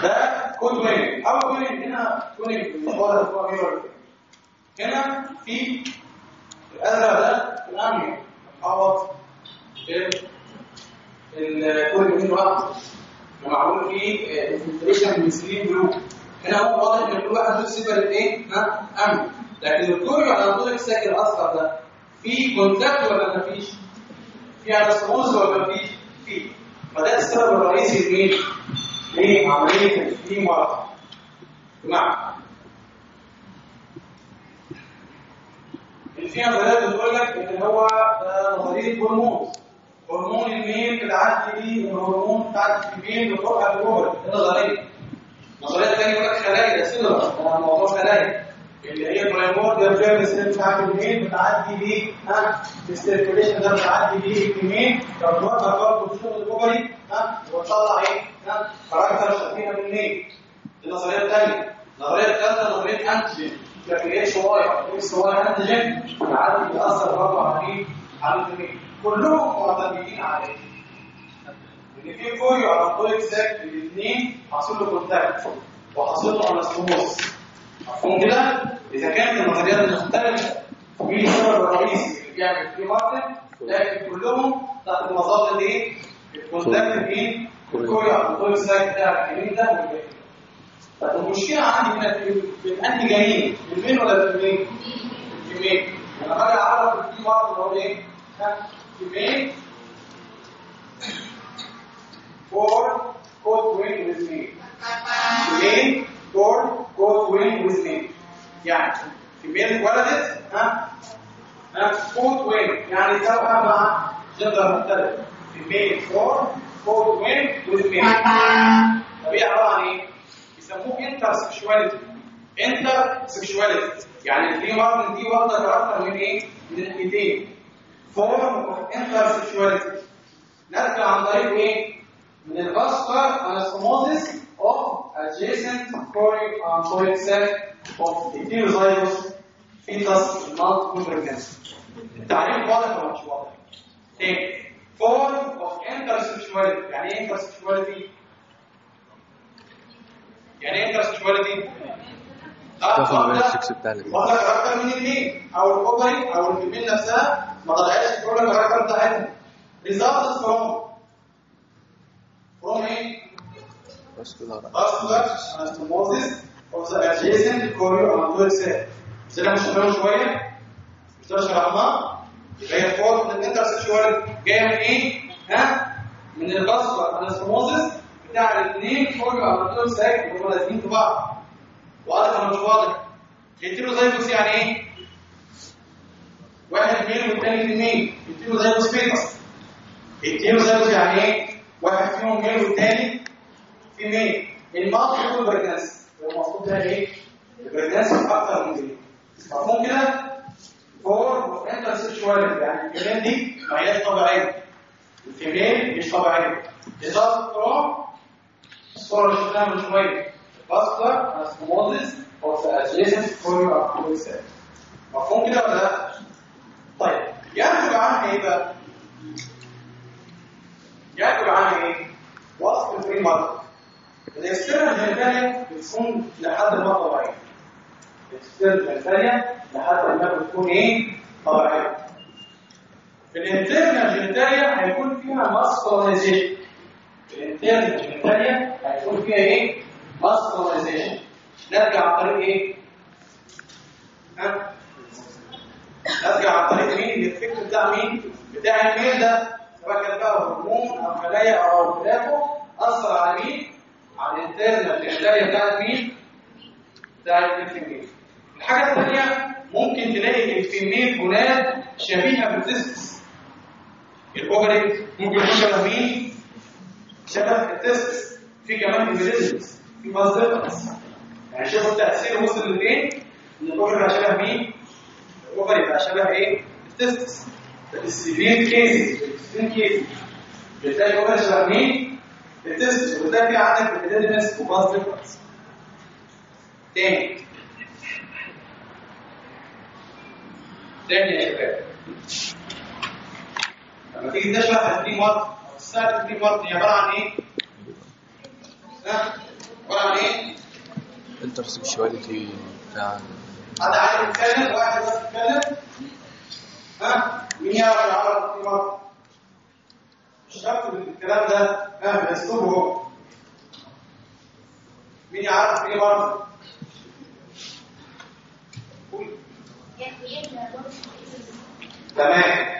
ده كود وين أو وين هنا ده هو ميرور هنا في الأزرق ده الامنيوم محوط الكوريو منه واحد ومعمول فيه انفلتريشن من سليم بلو هنا هو واضح إن كل واحد له سيبر إيه ها؟ أمن. لكن الكوريو على طول الساكن الاصفر ده في كونتاكت ولا مفيش في انستموز ولا مفيش في. فده السبب الرئيسي لمين؟ لعمليه التكليم ورا. جماعة في نظريات بتقول لك ان هو نظريه هرمون. هرمون ال male بتعدي بيه الهرمون بتاع ال female بتروح الجوهر ده نظريه نظرية ثانية يقول لك خلايا ده موضوع خلايا. اللي هي ال primordial فيها ال cell بتاعت ال male بتعدي بيه ها ال circulation ده بتعدي بيه ال female فبتوقف برضه في الجوهري ها وتطلع إيه؟ ها character شبيهه بال male دي النظريه الثانية النظريه الثالثه نظرية antigen Y XY antigen بيعدي بيأثر برضه على مين؟ على ال female كلهم معتمدين عليه. إن في chorioallantoic sac الاثنين حاصل له contact. وحاصل له anastomosis مفهوم كده؟ إذا كانت النظريات مختلفه مين السبب الرئيسي اللي بيعمل freemartin لكن كلهم تحت مظلة إيه؟ ال contact مين؟ ال chorioallantoic sac بتاع الجنين ده والباقي المشكلة عندي هنا في في الانتي جنين في المين ولا في المين؟ في المين أنا باجي اعرف في بعض اللي هو إيه؟ في المين for code win with me. Today, for code win with me. يعني female اتولدت ها ها code win يعني توأم مع جندر مختلف. female for code win with me. طب إيه عبارة عن إيه؟ يسموه انتر سكشواليتي انتر سكشواليتي يعني دي مرض دي واخده أكتر من إيه؟ من الايدين فورم اوف انتر سكشواليتي عن طريق إيه؟ من الباستر اناستوموزيس اوف adjacent coring on point set of ethylzygous fetus non-convergence. التعليم واضح ولا مش واضح؟ تاني، form of intersexuality. يعني إيه intersexuality يعني إيه الاثنين واخدة character من الاثنين أو ال ovary أو ال female نفسها ما طلعتش. لك ال character بتاعتها results from. From إيه؟ vascular anastomosis of the adjacent chorioallantoic sac. زي ما شفناه شوية. مش شرحناه هي form من ال intersexual جاية من إيه؟ ها؟ من ال vascular anastomosis بتاع الاثنين chorioallantoic sac اللي هم لازمين في بعض. واضح ولا مش واضح؟ heterozygous يعني إيه؟ واحد male والتاني female heterozygous fetus heterozygous يعني إيه؟ واحد فيهم male والتاني female المالتيبل بريجنسي المفروض ده إيه؟ البريجنسي أكتر من كده مفهوم كده؟ فور انترسيكشواليتي يعني الكلام دي ما هياش طبيعية. الفيميل مش طبيعية. إضافة الكرام الصورة اللي شفناها من شوية باسكر اسموزيس اوف ادجيسنت فوريو ابويسات مفهوم كده ولا لا؟ طيب ينتج عنها إيه بقى؟ ينتج عنها إيه؟ وصف ال freemartin ال external genitalia بتكون لحد ما طبيعيه ال external genitalia لحد ما بتكون إيه؟ طبيعيه في ال internal genitalia هيكون فيها masculinization ال internal genitalia هيكون فيها إيه؟ masculinization نرجع عن طريق إيه؟ ها؟ نرجع عن طريق مين؟ ال effect بتاع مين؟ بتاع ال male ده سواء كان بقى هرمون أو خلايا أو خلافه أثر على مين؟ على ال internal genitalia بتاعت مين؟ بتاعت ال female الحاجة الثانية ممكن تلاقي ال female gonad شبيهه بال testis ال ovary ممكن يكون شبه مين؟ شبه ال testis في كمان hybrids في بازيتس يعني شوفوا التاثير وصل لفين؟ إن ال ovary بقى شبه مين؟ ال ovary بقى شبه إيه؟ ال testis ال severe cases ال severe cases بتلاقي ال ovary شبه مين؟ ال testis وبتلاقي في عندك hybrids وبازيتس تاني تاني يا شباب لما تيجي تشرح ال freemartin تستعرض ال freemartin هي عبارة عن إيه؟ عن إيه؟ intersexuality بتاع حد عايز يتكلم واحد بس يتكلم ها؟ مين يعرف يعرف ال freemartin؟ مش شرط الكلام ده ها باسلوبه هو مين يعرف martin؟ قول تمام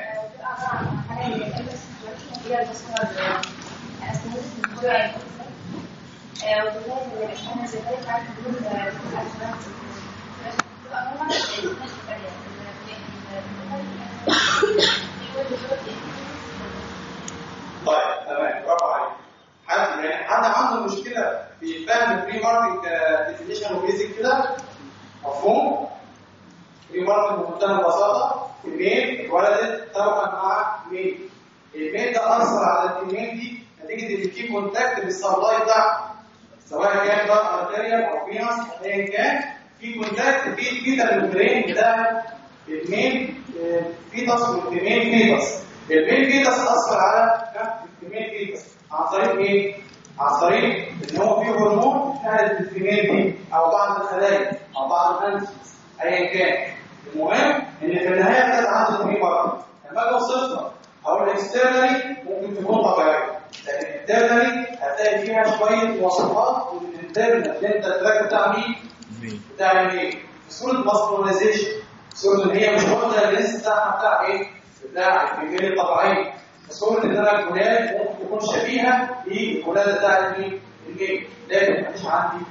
طيب تمام. برافو عليك. حد يعني عنده مشكلة في فهم martin definition و basic كده. مفهوم؟ freemartin بمنتهى البساطة. ال female اتولدت توأم مع male. ال male ده أثر على ال female دي نتيجة إن في contact بال supply بتاعها سواء كان بقى arterial أو venous ايا كان في contact في الفيتال membrane بتاع ال male فيتس والفيميل فيتس الميل فيتس أثر على الفيميل فيتس عن طريق إيه؟ عن طريق إن هو في هرمون بتاعت الفيميل دي أو بعض الخلايا أو بعض الانسجز ايا كان. المهم إن في النهاية بتاعت عنده تمرين برضه لما أجي أوصفها أو الاكسترنالي ممكن تكون طبيعية. لكن الانترنالي هتلاقي فيها شوية مواصفات والانترنال اللي أنت التراك بتاع مين؟ بتاع إيه؟ صوره ماسكوليزيشن صوره ان هي مش واخده اللينس بتاعها بتاع إيه؟ بتاع الفيميل الطبيعيه صوره ان أنا الولاد ممكن تكون شبيهة بالولاده بتاع مين؟ الميل لكن مفيش عندي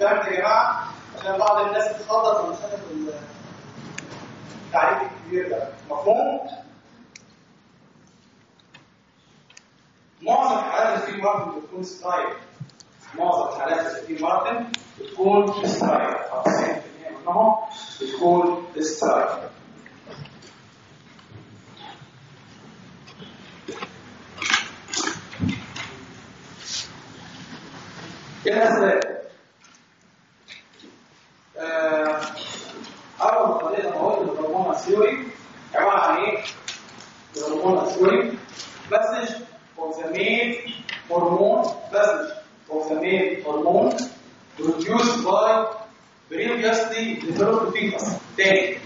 فهمت يا جماعة؟ عشان بعض الناس بتخطط من سنة التعريف الكبير ده مفهوم؟ معظم حالات الفي مارتن بتكون سترايك معظم حالات ال freemartin بتكون sterile أو 90% منهم بتكون sterile إيه الاسباب؟ أول طريقة مواد ال hormone theory عبارة عن إيه؟ ال hormone theory hormone message of the main hormone produced by previously developed fetus تاني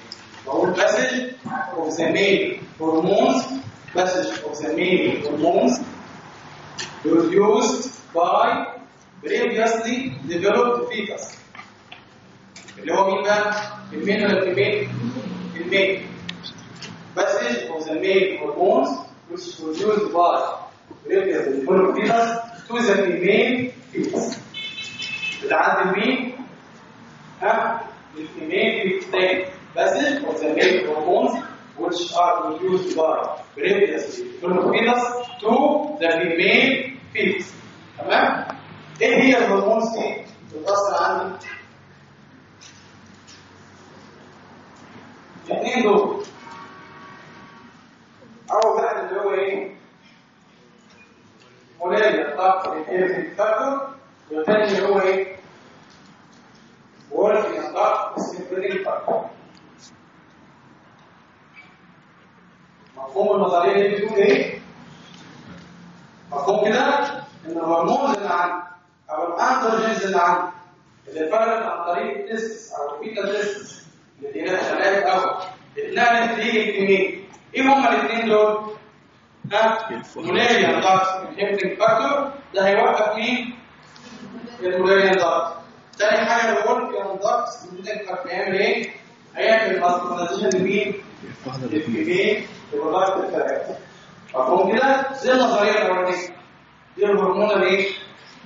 بقول message of the main hormones message of the main hormones produced by previously developed fetus اللي هو مين بقى؟ المين ولا الفيميل؟ المين. Passage of the male hormones which is produced by radius developed fetus to the female fetus بتعدي مين؟ ها؟ الفيميل fetus passage of the male hormones which are produced by previously fetus to the female fetus تمام؟ إيه هي الهرمونز دي؟ بتأثر عندي الاثنين دول اول واحد اللي هو إيه Mullerian duct ال inhibiting factor والثاني اللي هو إيه؟ Wolffian duct ال stabilizing factor مفهوم النظرية دي بتقول إيه؟ مفهوم كده؟ إن ال hormones اللي عندي أو ال androgens اللي عندي اللي فرقت عن طريق التستس أو البيتا تستس اللي هي الخلايا الأول. اتنقلت للكمين إيه هما الاثنين دول؟ ها؟ مولاريا ضغط الهيبتنج فاكتور ده هيوقف مين؟ المولاريا ضغط تاني حاجة كان ضغط الهيبتنج هيعمل إيه؟ هيعمل ماسكوليزيشن لمين؟ للكمين وضغط الخلايا مفهوم كده؟ زي النظرية الاولانيه دي الهرمون الايه؟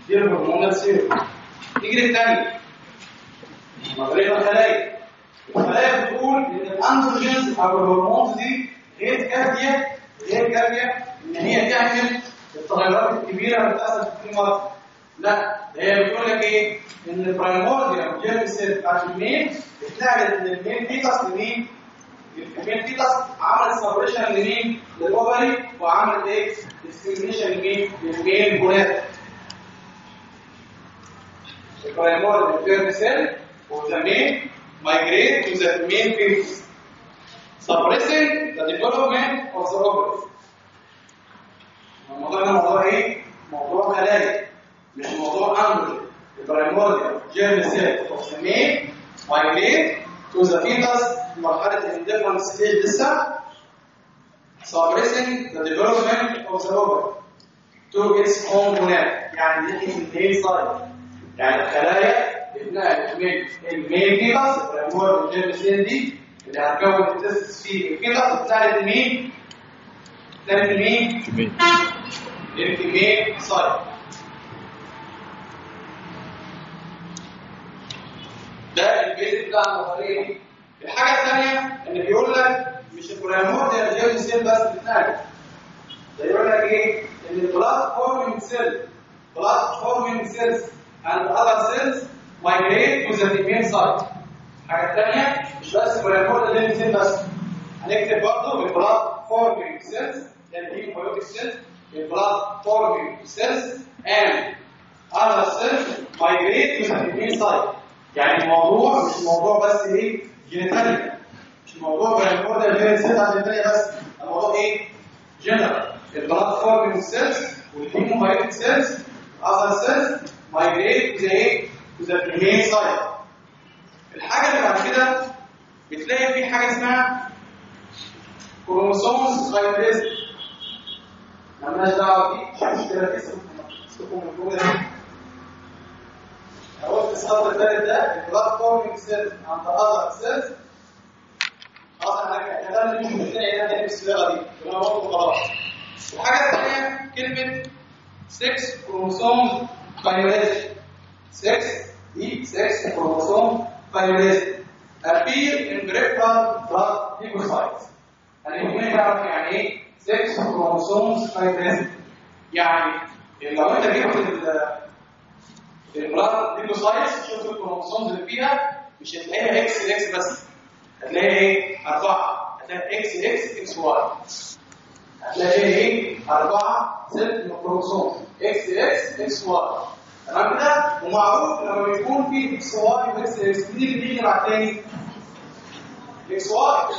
دي ال hormone theory نيجي للثانيه نظرية الخلايا الخلايا بتقول إن ال androgens أو ال hormones دي غير كافية غير كافيه ان هي تعمل التغيرات الكبيرة اللي بتحصل في المرض لا ده هي بتقول لك إيه إن ال primordial germ cell بتاعت ال male اتنقلت من ال male fetus لمين؟ ال female fetus عملت suppression لمين؟ لل ovary وعملت إيه؟ ديسكريميشن لمين؟ للميل جونات البرايمورديال جيرم سيل والميل migrate to the main phase, suppressing the development of the ovary. الموضوع ده موضوع إيه؟ موضوع خلايا مش موضوع أمر ال primordial germ cell of the male migrate to the fetus في مرحله ال different stage لسه suppressing the development of ovary to its own gonad يعني دي الميل سايد يعني الخلايا اتنقلت من الميل فيتاس البرايمور الجيرم سيل دي اللي هتكون التستس في الفيتاس اتنقلت لمين؟ اتنقلت لمين؟ كمية للكمية سايد ده البيز بتاع النظريه الحاجة الثانية إن بيقول لك مش ال primordial germ cell بس بتتنقل ده يقول لك إيه؟ إن ال blood forming cell blood forming cells and other cells migrate to the female side. الحاجة الثانية مش بس primordial cell بس. هنكتب برضه ال blood forming cells يعني دي hemopoietic cells ال blood cells and other cells migrate to the female side. يعني الموضوع مش موضوع بس إيه؟ genital مش موضوع primordial germ cell عشان الثانية بس الموضوع إيه؟ general ال blood forming cells وال hemopoietic other cells migrate to the إيه the female side الحاجة اللي بعد كده بتلاقي في حاجة اسمها chromosomes chimerism مالناش دعوة بيه. مش مشكلة في اسمكم دي قلت السطر الثالث ده ال blood forming cells and other cells خلاص إحنا كتبنا مش مشكلة هنا دي يبقى برضه خلاص. الحاجة الثانية كلمة sex chromosome chimerism sex دي sex chromosome chimerism appear in peripheral blood leukocytes هنبتدي نعرف يعني إيه؟ sex chromosomes chimerism يعني لو أنت جبت ال blood leukocytes شفت ال chromosomes اللي فيها مش هتلاقيها إكس إكس بس هتلاقي إيه؟ أربعة. هتلاقي إكس إكس إكس واي هتلاقي إيه؟ أربعة ست من الكروموسوم إكس إكس إكس واي تمام كده ومعروف لما بيكون في إكس واي واكس إكس مين اللي بيجي مع الثاني XY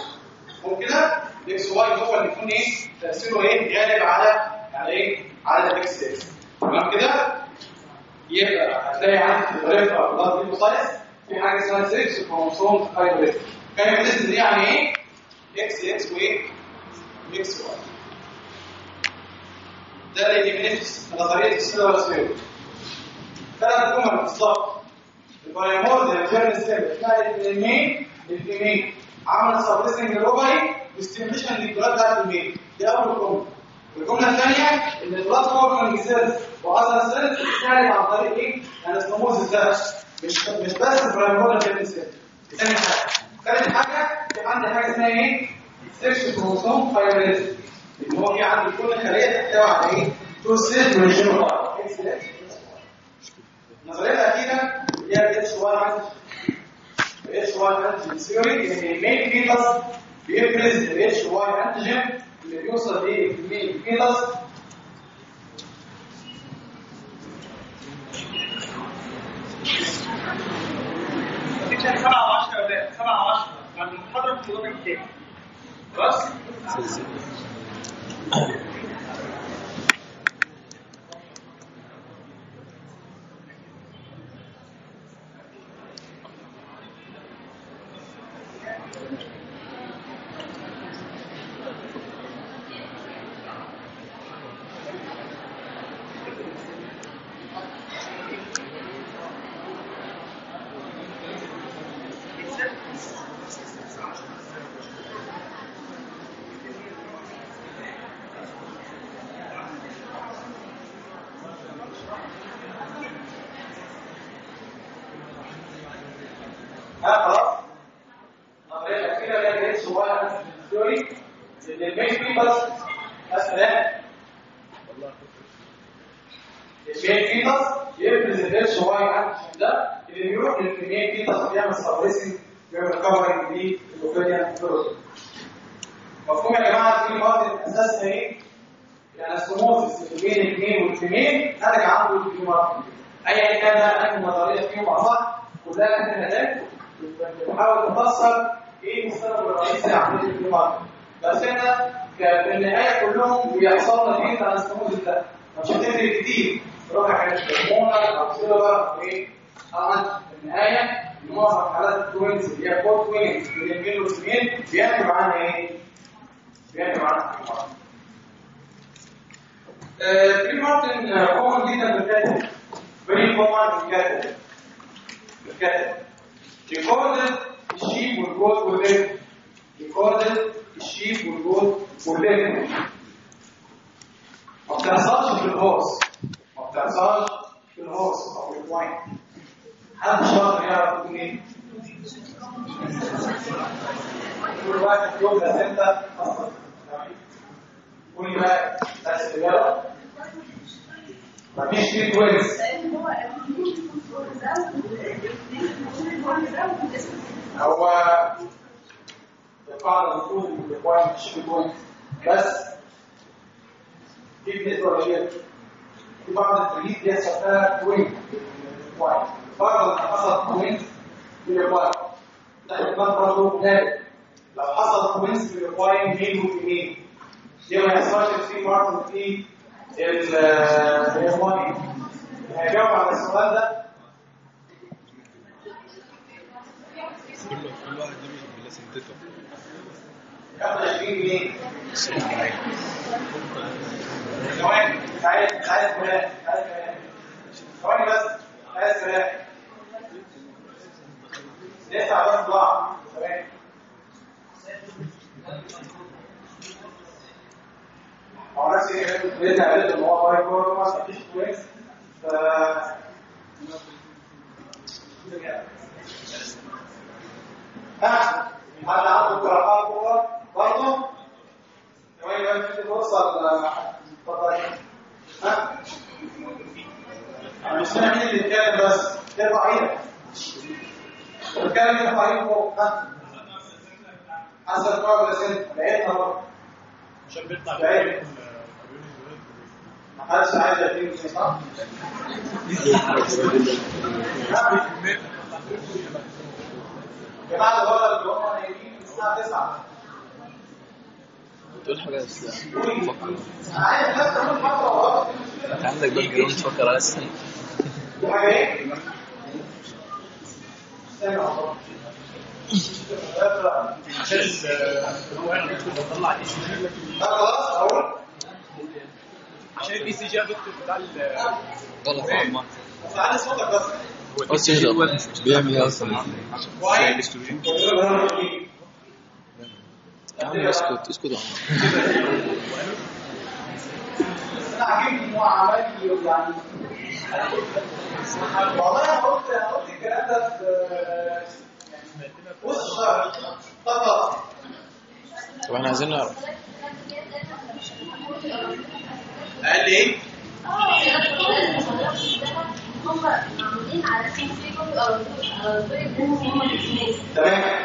ممكن كده ال XY هو اللي يكون إيه؟ تأثيره إيه؟ غالب على على إيه؟ على الإكس إكس. تمام كده؟ يبقى هتلاقي عندك ال peripheral blood leukocytes في حاجة اسمها sex chromosome chimerism chimerism دي يعني إيه؟ إكس إكس وايه إكس واي. ده اللي يهمنيش نظريه ال cell وال cell ثلاث جمل بالظبط البايومورد الجيرن سيل من المين للفيميل عمل سبريسنج للاوفري وستيميشن للبلاد بتاعت الميل دي أول جملة. الجملة الثانية إن البلاد سيلز واصلا السيلز بتتعالج عن طريق إيه؟ الانستموزس ده مش مش بس برايمورال جيرم سيلز تاني حاجة. ثالث حاجة في عندي حاجة اسمها إيه؟ سيكس كروموسوم فايبريزم اللي هو في عندي كل خلية تحتوي على إيه؟ تو سيلز من الجينوم النظريه الأخيرة اللي هي الاتش 1 الاتش 1 انتيجين ثيوري ان المين فيتس بيفرز الاتش 1 انتيجين اللي بيوصل ليه المين فيتس كان 7 و10 يا ولاد 7 و10 بعد المحاضره في التاني خلاص واحد مفيش هو القاعده المفروض ان البوينت مش كويس. بس في في بعض التريد بيحصل فيها كويس. بوينت بعض اللي حصل كويس. في البوينت ده كمان برضه نادر لو حصل في البوينت مين وفي مين ليه ما يحصلش في ماركت في الهرموني هيجاوب على السؤال ده. كل واحد ليه بلاسنتته ياخد 20 جنيه ثواني عايز عايز مش عايز كلام ثواني بس عايز كلام لسه بس ضاع ثواني. هو الكلام اللي انت قلت ان هو باي كورة ما فيش كويس ف ها حد عنده اقتراحات كورة برضه ثواني بس في اتفضل ها مش مين اللي بيتكلم بس ارفع إيدك بتتكلم ارفع إيدك فوق ها حسن طبعا ولا سن لقيتنا برضه عشان بيطلع بعيد. محدش عايز يديني صح؟ جماعة الولد اللي هم نايمين الساعة 9 تقول حاجة بس. عايز وراك عندك باك جراوند تفكر على السنة حاجة. عشان هو أنا بطلع اي سي جي عشان الاي سي جي بتاع اسكت اسكت والله قلت قلت الكلام ده طب إحنا عايزين نعرف. قال لي؟ هم معمولين على تمام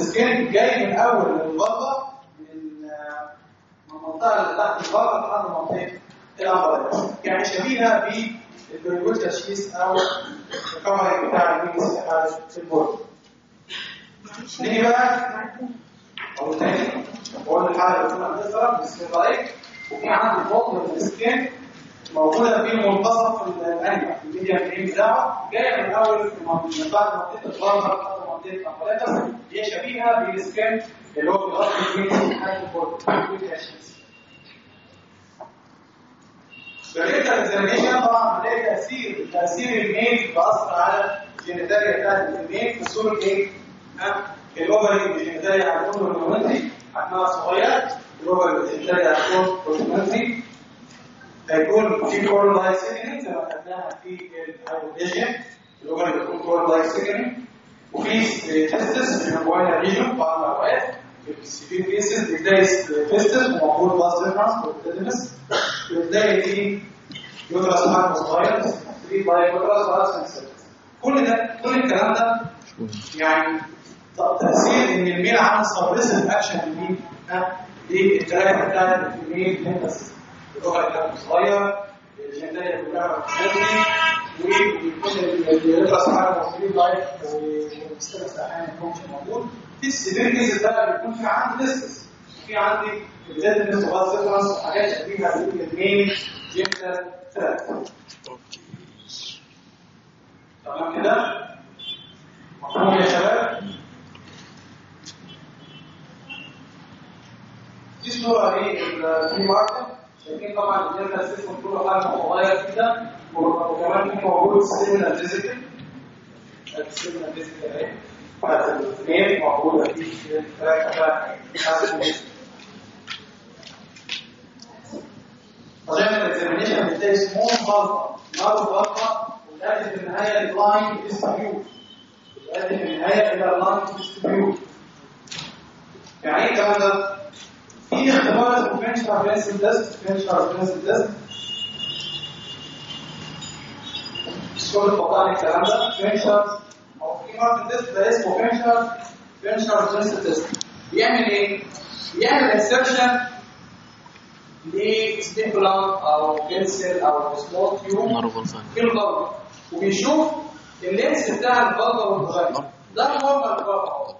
السكين جاي من أول البطه من آه، من المنطقة اللي تحت البطه لحد منطقه الامبراكس يعني شبيهة بالبريكول تشخيص أو الكفر بتاع الميكس في البورد نيجي بقى. أو تاني. بقول الحاله اللي كنا بالسكين لايت وفي عندي فولت من السكين موجودة في منتصف الانيمال الميديا فريم بتاعه جاية من أول من بعد منطقه الغرب منطقه الابريتس هي شبيهة بالسكان اللي هو بيغطي الجنس لحد الفوق بالريتا اكزامينيشن طبعا هنلاقي تاثير تأثير الميل بأثر على الجينيتاليا بتاعت الميل في صورة إيه؟ الاوفري الجينيتاليا هتكون رومانسي حجمها صغير الاوفري الجينيتاليا هتكون رومانسي هيكون في كورن لايك سيجنال زي ما خدناها في الهايبوتيشن الأوفر بيكون كورن لايك سيجنال وفي في الموبايل ريجن بعض الأوقات في السيفير كيسز بتلاقي تستس وموجود باس ديفرنس والتدنس بتلاقي في يوترس حجمه صغير 3 باي يوترس ولا كل ده كل الكلام ده يعني تأثير إن الميل عامل سبريسيف اكشن لمين؟ للتراك بتاع الميل لينكس اللغة كان صغير الجنديه كلها ويكون الريفرس حاجة مصريين لايف والسترس أحيانا يكون مش موجود في بيكون في عندي في عندي بالذات الناس غاز ريفرنس وحاجات تمام كده؟ مفهوم يا شباب؟ دي صوره إيه البري ماركت شايفين طبعا الداتا سيستم كله حجمه صغير كده وكمان في موجود سيمينال فيزيكال السيمينال فيزيكال اهي الاثنين موجودة في طبيعة الاكزامينيشن بتلاقي سمول غلطة نار غلطة وتأتي في النهاية اللاين ديستريبيوت تأتي في النهاية إلى اللاين ديستريبيوت يعني إيه الكلام ده؟ في اختبار اسمه فرنش كاربنسل تيست فرنش كاربنسل تيست مش كل الفقاعة الكلام ده فرنش أو في ماركت تيست ده اسمه فرنش فرنش كاربنسل تيست بيعمل إيه؟ بيعمل انسرشن لسبيكولام أو بنسل أو سمول تيوب في البلغة وبيشوف اللينس بتاع البلغة والفاجينا ده نورمال بلغة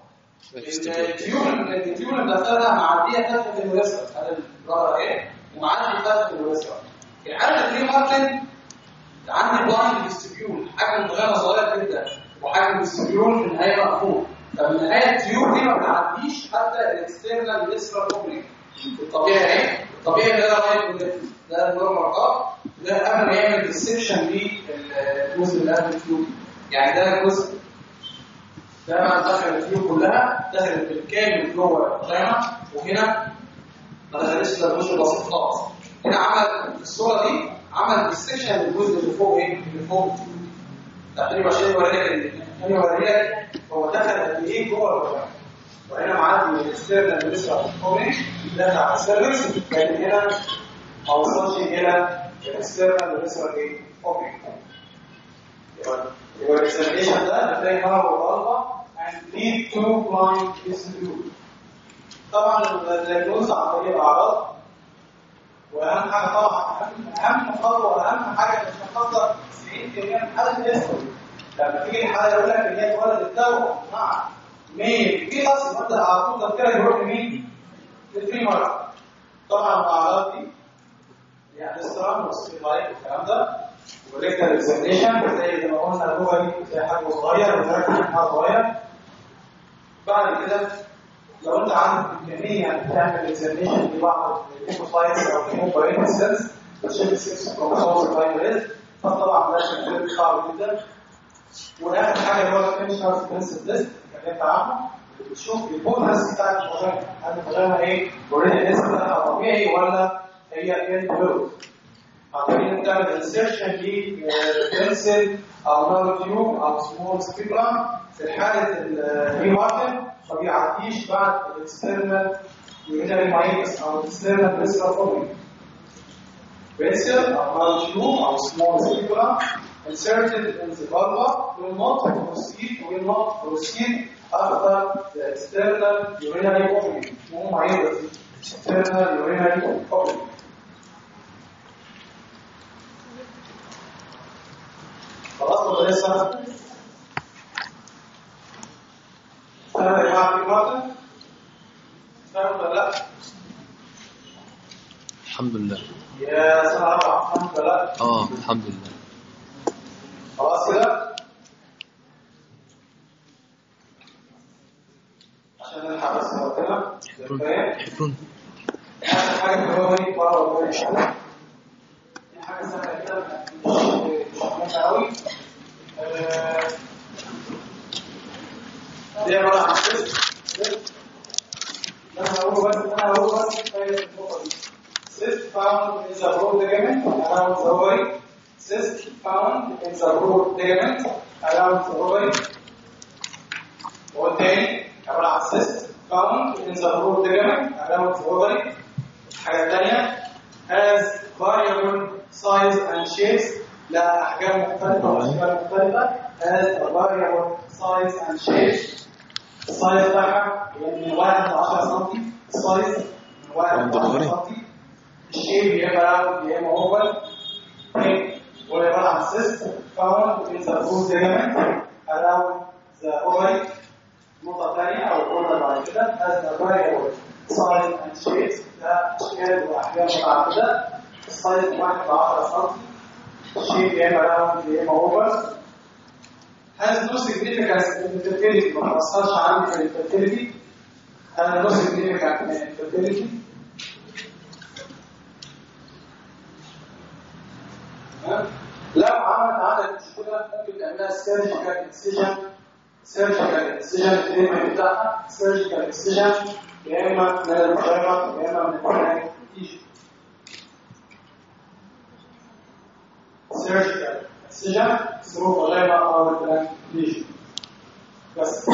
التيون التيون اللي دخلها معديه فتحه الوسط هذا البلغة إيه ومعدي فتحه الوسط الحاله دي ممكن عندي بلايند ديستريبيون حجم الفاجينا صغير جدا وحجم الديستريبيون في النهايه مقفول طب النهايه التيون دي ما بتعديش حتى الاكسترنال ليسرال اوبننج الطبيعي إيه؟ الطبيعي ده رايت ده النورمال كاب ده قبل ما يعمل ديسكشن للجزء اللي قبل التيوب يعني ده الجزء ده ما دخل ال tube كلها دخلت بالكامل جوه ال vagina وهنا ما دخلتش إلا الجزء البسيط خالص. هنا عمل في الصورة دي عمل dissection للجزء اللي فوق إيه؟ اللي فوق. تقريبا عشان يوريلك عشان يوريلك هو دخل قد إيه جوه ال vagina وهنا معدي ال external urethral opening ده بتاع ال cervix لكن هنا. ما وصلش إلى الاكسترنال لسه إيه؟ اوبننج يبقى الاكسترنيشن ده نار وغلطه and lead to blind distribute طبعا الدياجنوز عن طريق الاعراض وأهم حاجة طبعا أهم خطوه وأهم حاجة مش هنقدر 90% من حالة الاسم لما تيجي الحاله يقول لك إن هي اتولدت توأم مع مين في خاص مبدا على طول تفكيرك يروح لمين؟ للفري مارك طبعا الاعراض دي يعني استرام لايك والكلام ده وريكتال اكزامينيشن بتلاقي زي ما قلنا اللغة دي بتلاقي حجمه صغير وتركز حجمها صغير بعد كده لو انت عندك امكانيه انك تعمل اكزامينيشن لبعض الليمفوسايتس أو الهيموبايتس سيلز وتشوف السكس كروموسومز الفايبريز فطبعا ده شيء صعب جدا. واخر حاجة اللي هو الفينشر برنسبل تيست اللي أنت عنه بتشوف البوتنس بتاع الفاجينا هل الفاجينا إيه اوريدي لسه طبيعي ولا هي انفلود عشان تعمل انسيرشن لبنسل أو نار تيوب أو سمول سبيكولام في حالة الري مارتن ما بيعديش بعد الاكسترنال يورينري مايكس أو الاكسترنال بريسرال فورمينج بنسل أو تيوب أو سمول سبيكولام inserted in the vulva will not proceed will not proceed after the external urinary opening. مو معيبة external urinary opening. خلاص ولا لسه؟ سهل يا جماعة في مارتن؟ سهل ولا لا؟ الحمد لله. يا سهل ولا لا؟ آه الحمد لله. خلاص كده؟ عشان نلحق بس وقتنا كفايه حبرون آخر حاجة هو إيه حاجة سهلة كده مش قوي آه، سيست سيست ده أنا بس أنا دي cyst found in the broad ligament around the ovary cyst found in the broad ligament around the ovary والتاني عبارة عن cyst found in the broad ligament around the ovary الحاجة التانية has variable size and shapes لها أحجام مختلفة وأشكال مختلفة has variable size and shapes ال size بتاعها من 1 ل 10 سم ال size من 1 ل 10 سم ال shape يا اما يا اما oval وعباره عن cyst found in the broad ligament around the ovary نقطة ثانية أو قلنا بعد كده. Has a variable size and shapes ده أشكال وأحجام متعددة ال size 1 ل 10 سم ال shape يا إما round يا إما oval has no significance fertility ما تأثرش عندي في ال fertility has no significance fertility لو عملت عندك مشكله ممكن تعملها surgical incision surgical incision ال treatment بتاعها surgical incision يا إما من ال vagina يا إما من tissue سيرجيكال انسيجن ثرو فاجينا أو الكورنيك تيشو بس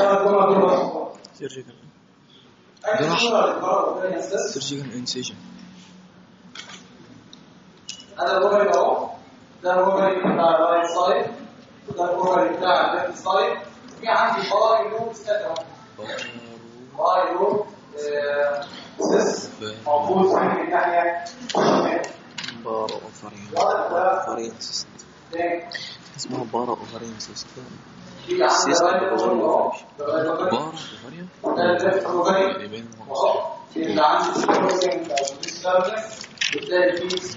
للقرار الثاني أساس سيرجيكال انسيجن هذا الوبري اهو ده الوبري بتاع الرايت سايد وده الوبري بتاع الليفت سايد في عندي باي لوب ستات اهو باي لوب سيس موجود في الناحيه الشمال ده اوفرين سيستم اسمها بارا الفرش. ده رايت لوب بارا لوب يبين بتلاقي فيه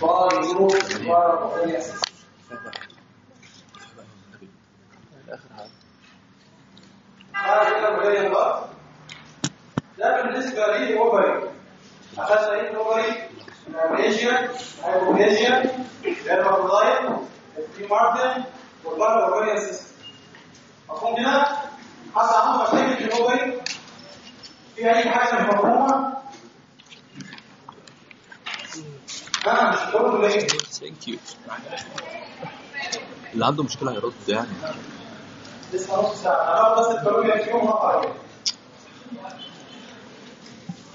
بارا ده بالنسبة لي اوفري اخذنا إيه اوفري ماليزيا في مارتن والبارا اوفريان سيستم مفهوم كده؟ حصل عنده مشاكل في الاوفري في أي حاجة مفهومة؟ أنا مش ثانك يو اللي عنده مشكلة هيرد يعني. لسه نص ساعة. أنا بس البروجرام في يوم هقرا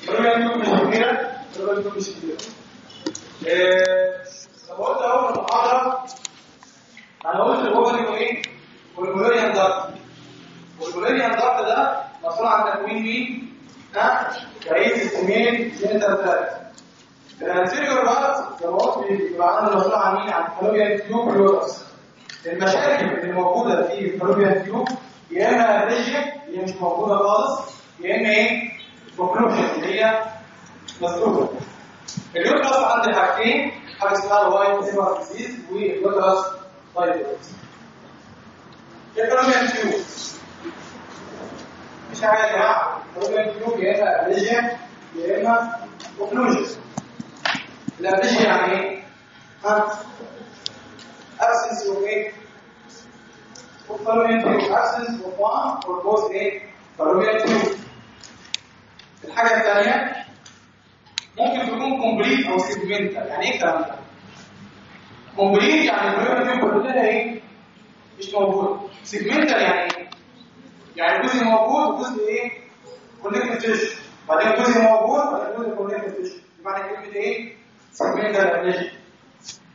البروجرام مش كبيره البروجرام مش كبيره إيه لما قلت اول المحاضره أنا قلت الاوفري إيه؟ والبولاريان ضغط والبولاريان ضغط ده مسؤول عن تكوين مين؟ ها؟ رئيس السمين سنتر ثلاث الانتيريور بارت قلت بيبقى عندنا مسؤول عن مين؟ عن الفالوبيان تيوب يورس المشاكل اللي موجودة في ال fallopian tube يا إما atresia اللي مش موجودة خالص يا إما إيه؟ occlusion اللي هي مسدوده ال uterus عندي حاجتين حاجة اسمها ال white heifer disease وال uterus فايبروس ال fallopian tube مش حاجة ال fallopian tube يا إما atresia يا إما occlusion الابريجيا يعني إيه؟ absence of a. Fallopian tube absence of one or both a. الحاجة الثانية ممكن تكون complete أو segmental. يعني إيه الكلام ده؟ Complete يعني الفالوبيان تيوب كلها إيه؟ مش موجود segmental يعني إيه؟ يعني جزء موجود وجزء إيه؟ connected tissue بعدين جزء موجود بعدين جزء connected tissue بمعنى كلمة إيه؟ segmental ablasion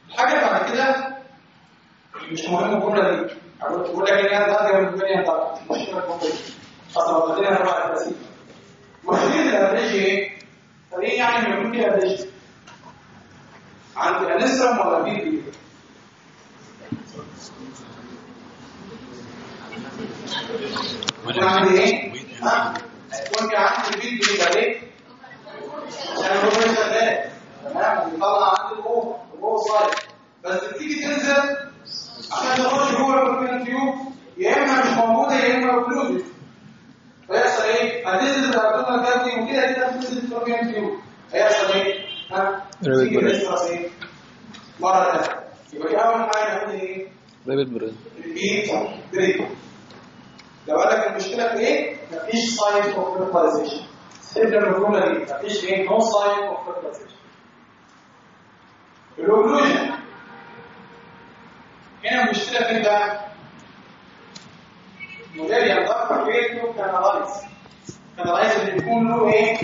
الحاجة اللي بعد كده مش مهم الجملة دي بقول لك إن هي ضغط ولا الدنيا ضغط مش مشكله الجملة دي أصلا أربع ثلاثين مشكله الافريج إيه؟ إيه يعني في افريج؟ عند الانسرم ولا بي بي؟ يكون عندي إيه؟ ها؟ في عندي البي بي يبقى ليه؟ عشان الجمله شغال تمام بيطلع عندي الجوه الجوه صاير بس بتيجي تنزل عشان تخش جوه البروتين تيوب يا إما مش موجودة يا إما اوكلوزيف فيحصل إيه؟ هتنزل الابدومينال كافيتي وكده كده هتنزل البروتين تيوب هيحصل إيه؟ الاسترس إيه؟ مره ثانية يبقى دي اول حاجة نعمل إيه؟ ريبل برين البيت بريك لو قال لك المشكلة في إيه؟ مفيش ساين اوف فيرتلايزيشن تبدا الجمله دي مفيش إيه؟ نو ساين اوف فيرتلايزيشن الاوكلوجن هنا المشكلة فين بقى؟ موديل ينضغط بيته كانالايز كانالايز اللي بيكون له إيه؟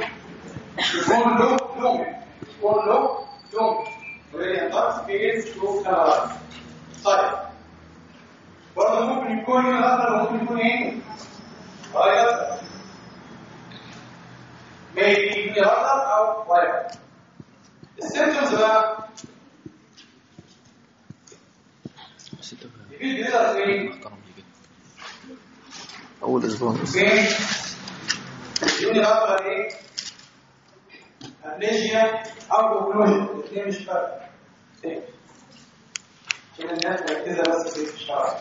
بيكون له لومن بيكون له لومن موديل ينضغط بيته كانالايز طيب برضه ممكن يكون هنا ممكن يكون إيه؟ فايروس maybe unilateral أو فايروس السيمبتومز بقى ستة يبتدي يظهر فين؟ محترم لي جدا أول أسبوع aplasia أو occlusion الاثنين مش فرق؟ كده الناس مركزه بس في الشرع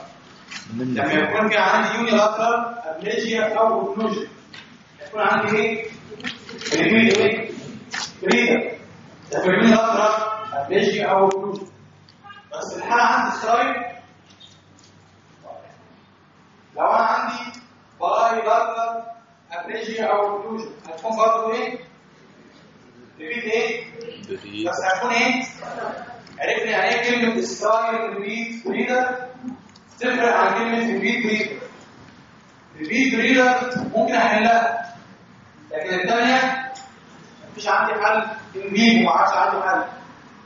من لما يكون في عندي unilateral aplasia أو occlusion يكون عندي إيه؟ repeat إيه؟ breeder ده في ال unilateral aplasia أو occlusion بس الحالة عندي sterile لو أنا عندي bilateral ابريجيا أو اوكلوجن هتكون برضه إيه؟ ريبيت إيه؟ بس هتكون إيه؟ عرفنا يعني إيه كلمة سترايب ريبيت بريدر تفرق عن كلمة ريبيت بريدر ريبيت بريدر ممكن احلها لكن الثانية مفيش عندي حل تنبيه وما عادش عندي حل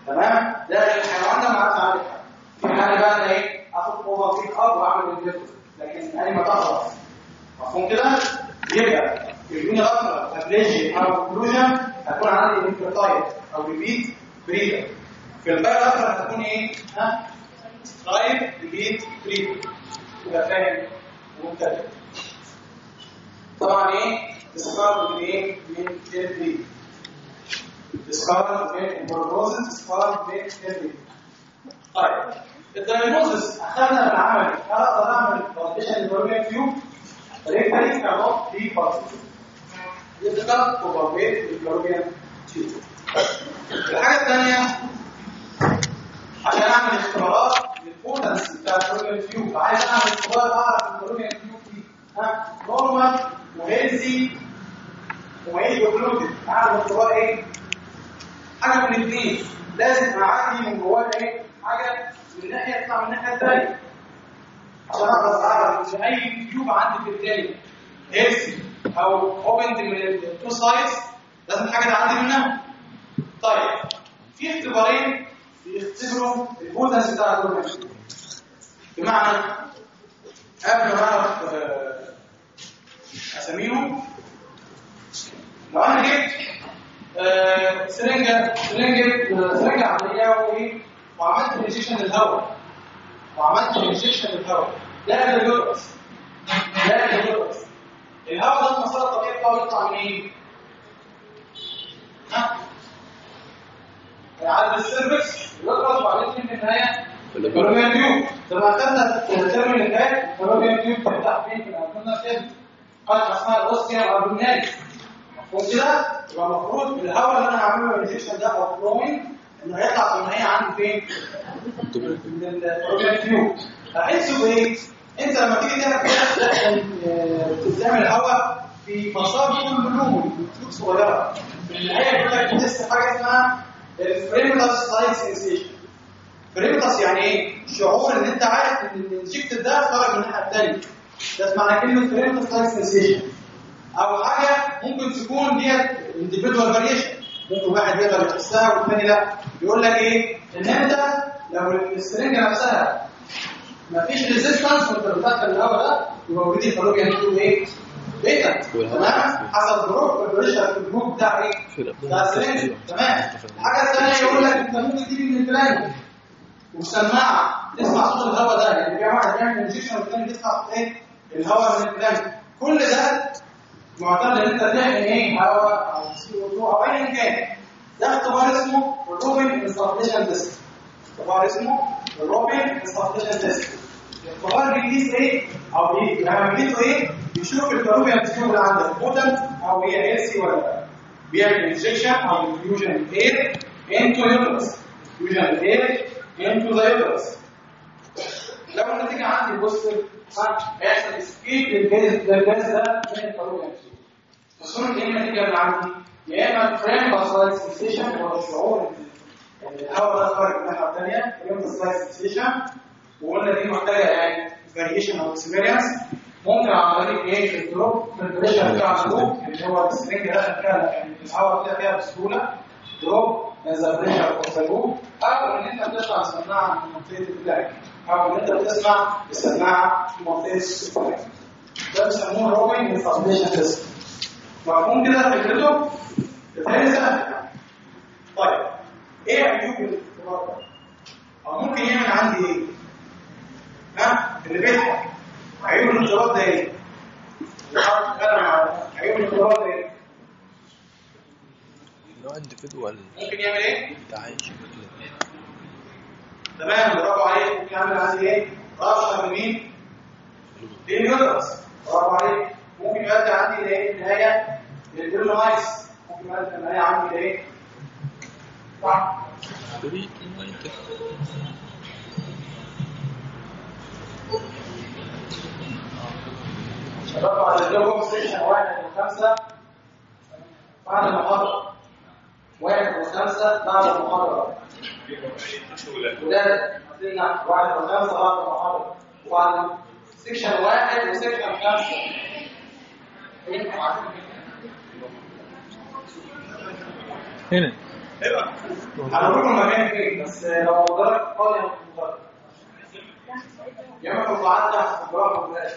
تمام؟ ده الحيوان ده ما عادش عندي حل في حل بقى أنا إيه؟ أخد أوفر فيك أب وأعمل انجلترا لكن أنا ما تخلص مفهوم كده؟ يبقى غفله ابليجي أو اوكلوجن هتكون عندي انفيرتايل أو ريبيت بريدر في غفله هتكون إيه؟ ها؟ سترايب ريبيت بريدر تبقى فاهم ومبتدئ طبعا إيه؟ تسكار من إيه؟ من البريد تسكار من البروزن تسكار من البريد طيب الدايجنوزس أخذنا العمل أقدر أعمل فاونديشن للبروبلم كيوب ريكتالي كانوت دي بوزيتيف يبقى كوبابيت للبروبلم كيوب الحاجة الثانية عشان أعمل اختبارات للبوتنس بتاع البروبلم كيوب عايز أعمل اختبار اعرف البروبلم كيوب دي ها نورمال وهيلثي ومعيش بكلوتد أعمل اختبار إيه؟ حاجة من الاثنين. لازم أعدي من جواه إيه؟ حاجة من ناحية تطلع من الناحية الثانية. عشان أقدر أعرف إن أي tube عندي في التاني. healthy أو opened من ال two sides لازم حاجة تعدي منها. طيب في اختبارين بيختبروا ال patency بتاع ال fallopian بمعنى قبل ما اعرف آه، اساميهم لو أنا جبت آه، سرنجة سرنجة سرنجة عملية وعملت injection للهواء. وعملت injection للهواء. ده الجلوكوز ده الجلوكوز الهواء ده المسار الطبيعي بتاعه يطلع من إيه؟ ها؟ عند ال cervix يخلص وبعدين في النهايه ال fallopian tube لما أخذنا ال term اللي فات ال fallopian tube بتفتح فين؟ كنا فين؟ فتحه اسمها ال ostia abdominalis مفهوم كده؟ يبقى المفروض الهواء اللي أنا هعمله injection ده أو blowing إنه هيطلع في النهاية عندي فين؟ ال fallopian tube هحسه بايه؟ انت لما تيجي تعمل كده تعمل الهواء في مسار لوم خطوط صغيرة. في النهاية بيقول لك بتحس حاجة اسمها ال fremitus like sensation fremitus يعني إيه؟ شعور إن أنت عارف إن ال injected ده خرج من الناحية الثانية ده معنى كلمة fremitus like sensation أو حاجة ممكن تكون ديت individual variation ممكن واحد يقدر يحسها والثاني لا. يقول لك إيه؟ إن أنت لو السرنجه نفسها ما فيش resistance وانت بتدخل الهواء ده يبقى already ال fallopian هتكون إيه patent تمام؟ حصل drop ال pressure في ال group بتاع إيه؟ بتاع السرنجه تمام؟ الحاجة الثانية يقول لك انت ممكن تيجي من ال flank وسماعه تسمع صوت الهواء ده. يعني في واحد بيعمل injection والثاني بيسمع إيه؟ الهواء من ال flank كل ده معتمد ان انت تعمل إيه؟ هواء أو CO 2 أو ايا كان. ده اختبار اسمه ال Rubin insufflation test اختبار اسمه ال Rubin insufflation test الاختبار بيقيس إيه أو بي- لما بيقيسه إيه بيشوف ال fallopian tube اللي عندك patent أو هي healthy ولا لا بيعمل injection أو infusion air into uterus infusion air into the uterus لو النتيجه عندي positive هيحصل escape لل gas ده من ال fallopian tube بصورة إيه النتيجة اللي عندي؟ يا إما fremitus like sensation هو الشعور ان الهواء ده خارج من الناحية الثانية fremitus like sensation وقلنا دي محتاجة يعني variation أو experience ممكن عن طريق إيه ال drop في ال pressure بتاع ال drop اللي هو السرنج داخل فيها يعني الهواء طلع فيها بسهولة. drop the pressure أو إن أنت بتسمع سماعة من منطقة ال flank أو إن أنت بتسمع السماعة في منطقة ال flank ده بيسموه Rubin insufflation test مفهوم كده فكرته؟ طيب. إيه عيوب الاختبار ده؟ أو ممكن يعمل عندي إيه؟ ها؟ اللي بيضحك عيوب الاختبار ده إيه؟ اللي حاطط على- عيوب الاختبار ده إيه؟ ممكن يعمل إيه؟ تعايش تمام برافو عليك ممكن يعمل عندي إيه؟ رشح من مين؟ لليوترس برافو عليك ممكن يؤدي عندي لايه؟ النهايه ممكن يؤدي النهايه عندي لايه؟ شباب عدد لهم سجن واحد وخمسة بعد المحاضرة واحد وخمسة بعد المحاضرة ولاد واحد وخمسة بعد المحاضرة وعن سيشن واحد وسيشن خمسة هنا. هنقول لكم المكان فين؟ بس لو فاضية هتكون يا القاعات تحت في الجراحة والبلاش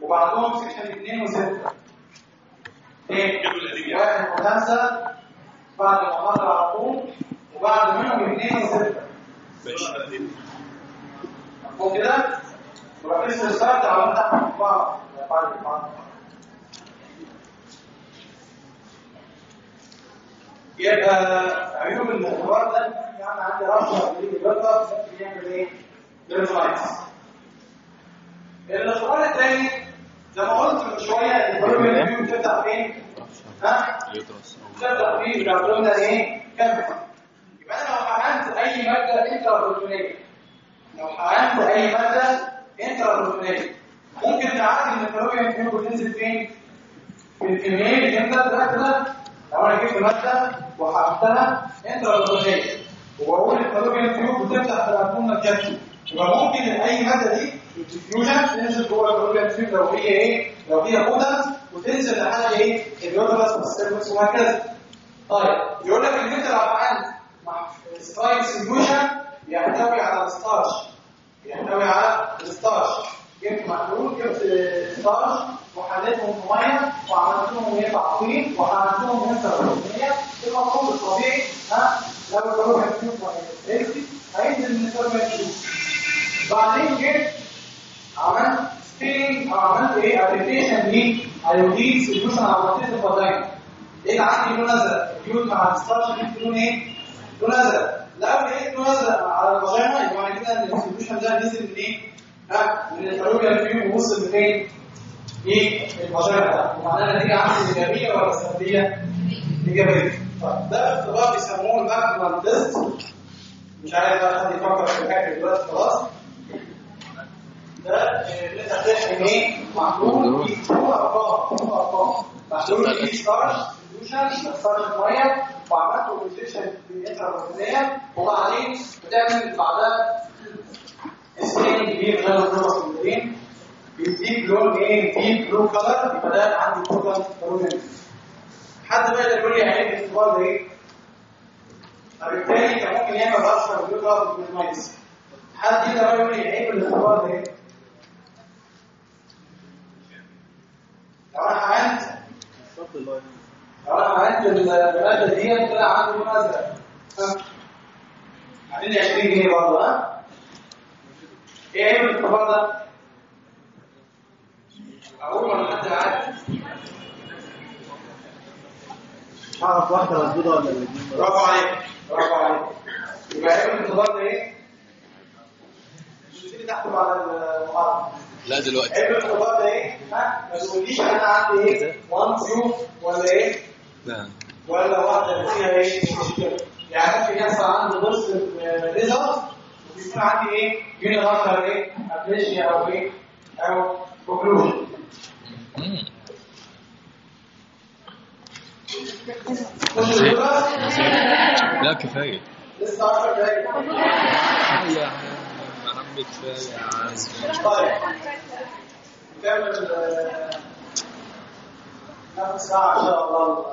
وبعدهم سيكشن اثنين وستة. إيه؟ واحد وخمسة بعد المحاضرة على طول وبعد منهم اثنين وستة. مفهوم كده؟ استفسارات تعالوا تحت بعض بعد بعض يبقى عيوب الاختبار ده يعني عندي رشا بيجي بيضغط ممكن يعمل إيه؟ ديرمايتس الاختبار الثاني زي ما قلت من شوية البروبلم ريفيو بتبدا فين؟ ها؟ بتبدا في الابدومينال إيه؟ كافيتي يبقى أنا لو حقنت أي مادة انترابروتينيه لو حقنت أي مادة انترابروتينيه ممكن تعدي من البروبلم ريفيو وتنزل فين؟ في الكمية إمتى ده كده لو أنا جبت مادة وحقنتها intraperitoneal وبقول ال fallopian tube بتفتح في ال abdominal cavity يبقى ممكن أي ماده دي ال diffusion تنزل جوه ال fallopian tube لو هي إيه؟ لو هي patent وتنزل لحد إيه؟ ال uterus وال cervix وهكذا طيب يقول لك أنت لو عملت مع sterile solution يحتوي على ال starch يحتوي على الستارش جبت محلول جبت starch وحليتهم في مية وعملتهم إيه تعقيم وعملتهم intraperitoneal المفروض الطبيعي ها؟ لو ال fallopian tube healthy هينزل من tube بعدين جيت عملت staining أو عملت إيه application ل iodine solution على منطقه الفضائيه لقيت عندي؟ لون أزرق. اليود ال starch لقيت لون إيه؟ لون لو لقيت لون أزرق؟ على ال vagina يبقى معنى كده ان ال solution ده نزل من إيه؟ ها؟ من ال fallopian tube ووصل لفين؟ إيه؟ ده ومعناها النتيجه عندي إيجابية ولا سلبية؟ إيجابية. طيب ده اختبار بيسموه الماكرونال test مش عارف بقى حد يفكر في الحاجة دلوقتي خلاص. ده اللي أنت هتحكم إيه؟ محلول. فيه أرقام. أرقام. محلول فيه starch solution starch ميه وعملت injection بال intraperitoneal وبعدين بتعمل بعدها سكين كبير غير البروتين بيديك لون إيه؟ ديب بلو كلر يبقى ده عندي بروتين بروتين حد بقى يقول لي عيب الاختبار ده إيه؟ فبالتالي كان ممكن يعمل رشا ويضرب بالمايس حد يقدر يقول لي عيب الاختبار ده إيه؟ لو أنا حقنت لو أنا حقنت الماده دي طلع عندي لون ازرق؟ هتدي 20 جنيه برضه ها؟ إيه عيب الاختبار ده؟ ولا حد عارف؟ اعرف واحدة مسدوده ولا الاثنين برافو عليك برافو عليك يبقى الاختبار ده إيه؟ مش بتيجي تحت على المحاضره لا دلوقتي عيب الاختبار ده إيه؟ ها؟ ما تقوليش أنا عندي إيه؟ وان تيوب ولا إيه؟ لا ولا واحدة فيها إيه؟ يعني ممكن يحصل عندي false result ويكون عندي إيه؟ unilateral إيه؟ aplasia أو إيه؟ أو occlusion لا كفاية. لسه 10 دقايق يا عم كفايه ناخد ساعة إن شاء الله؟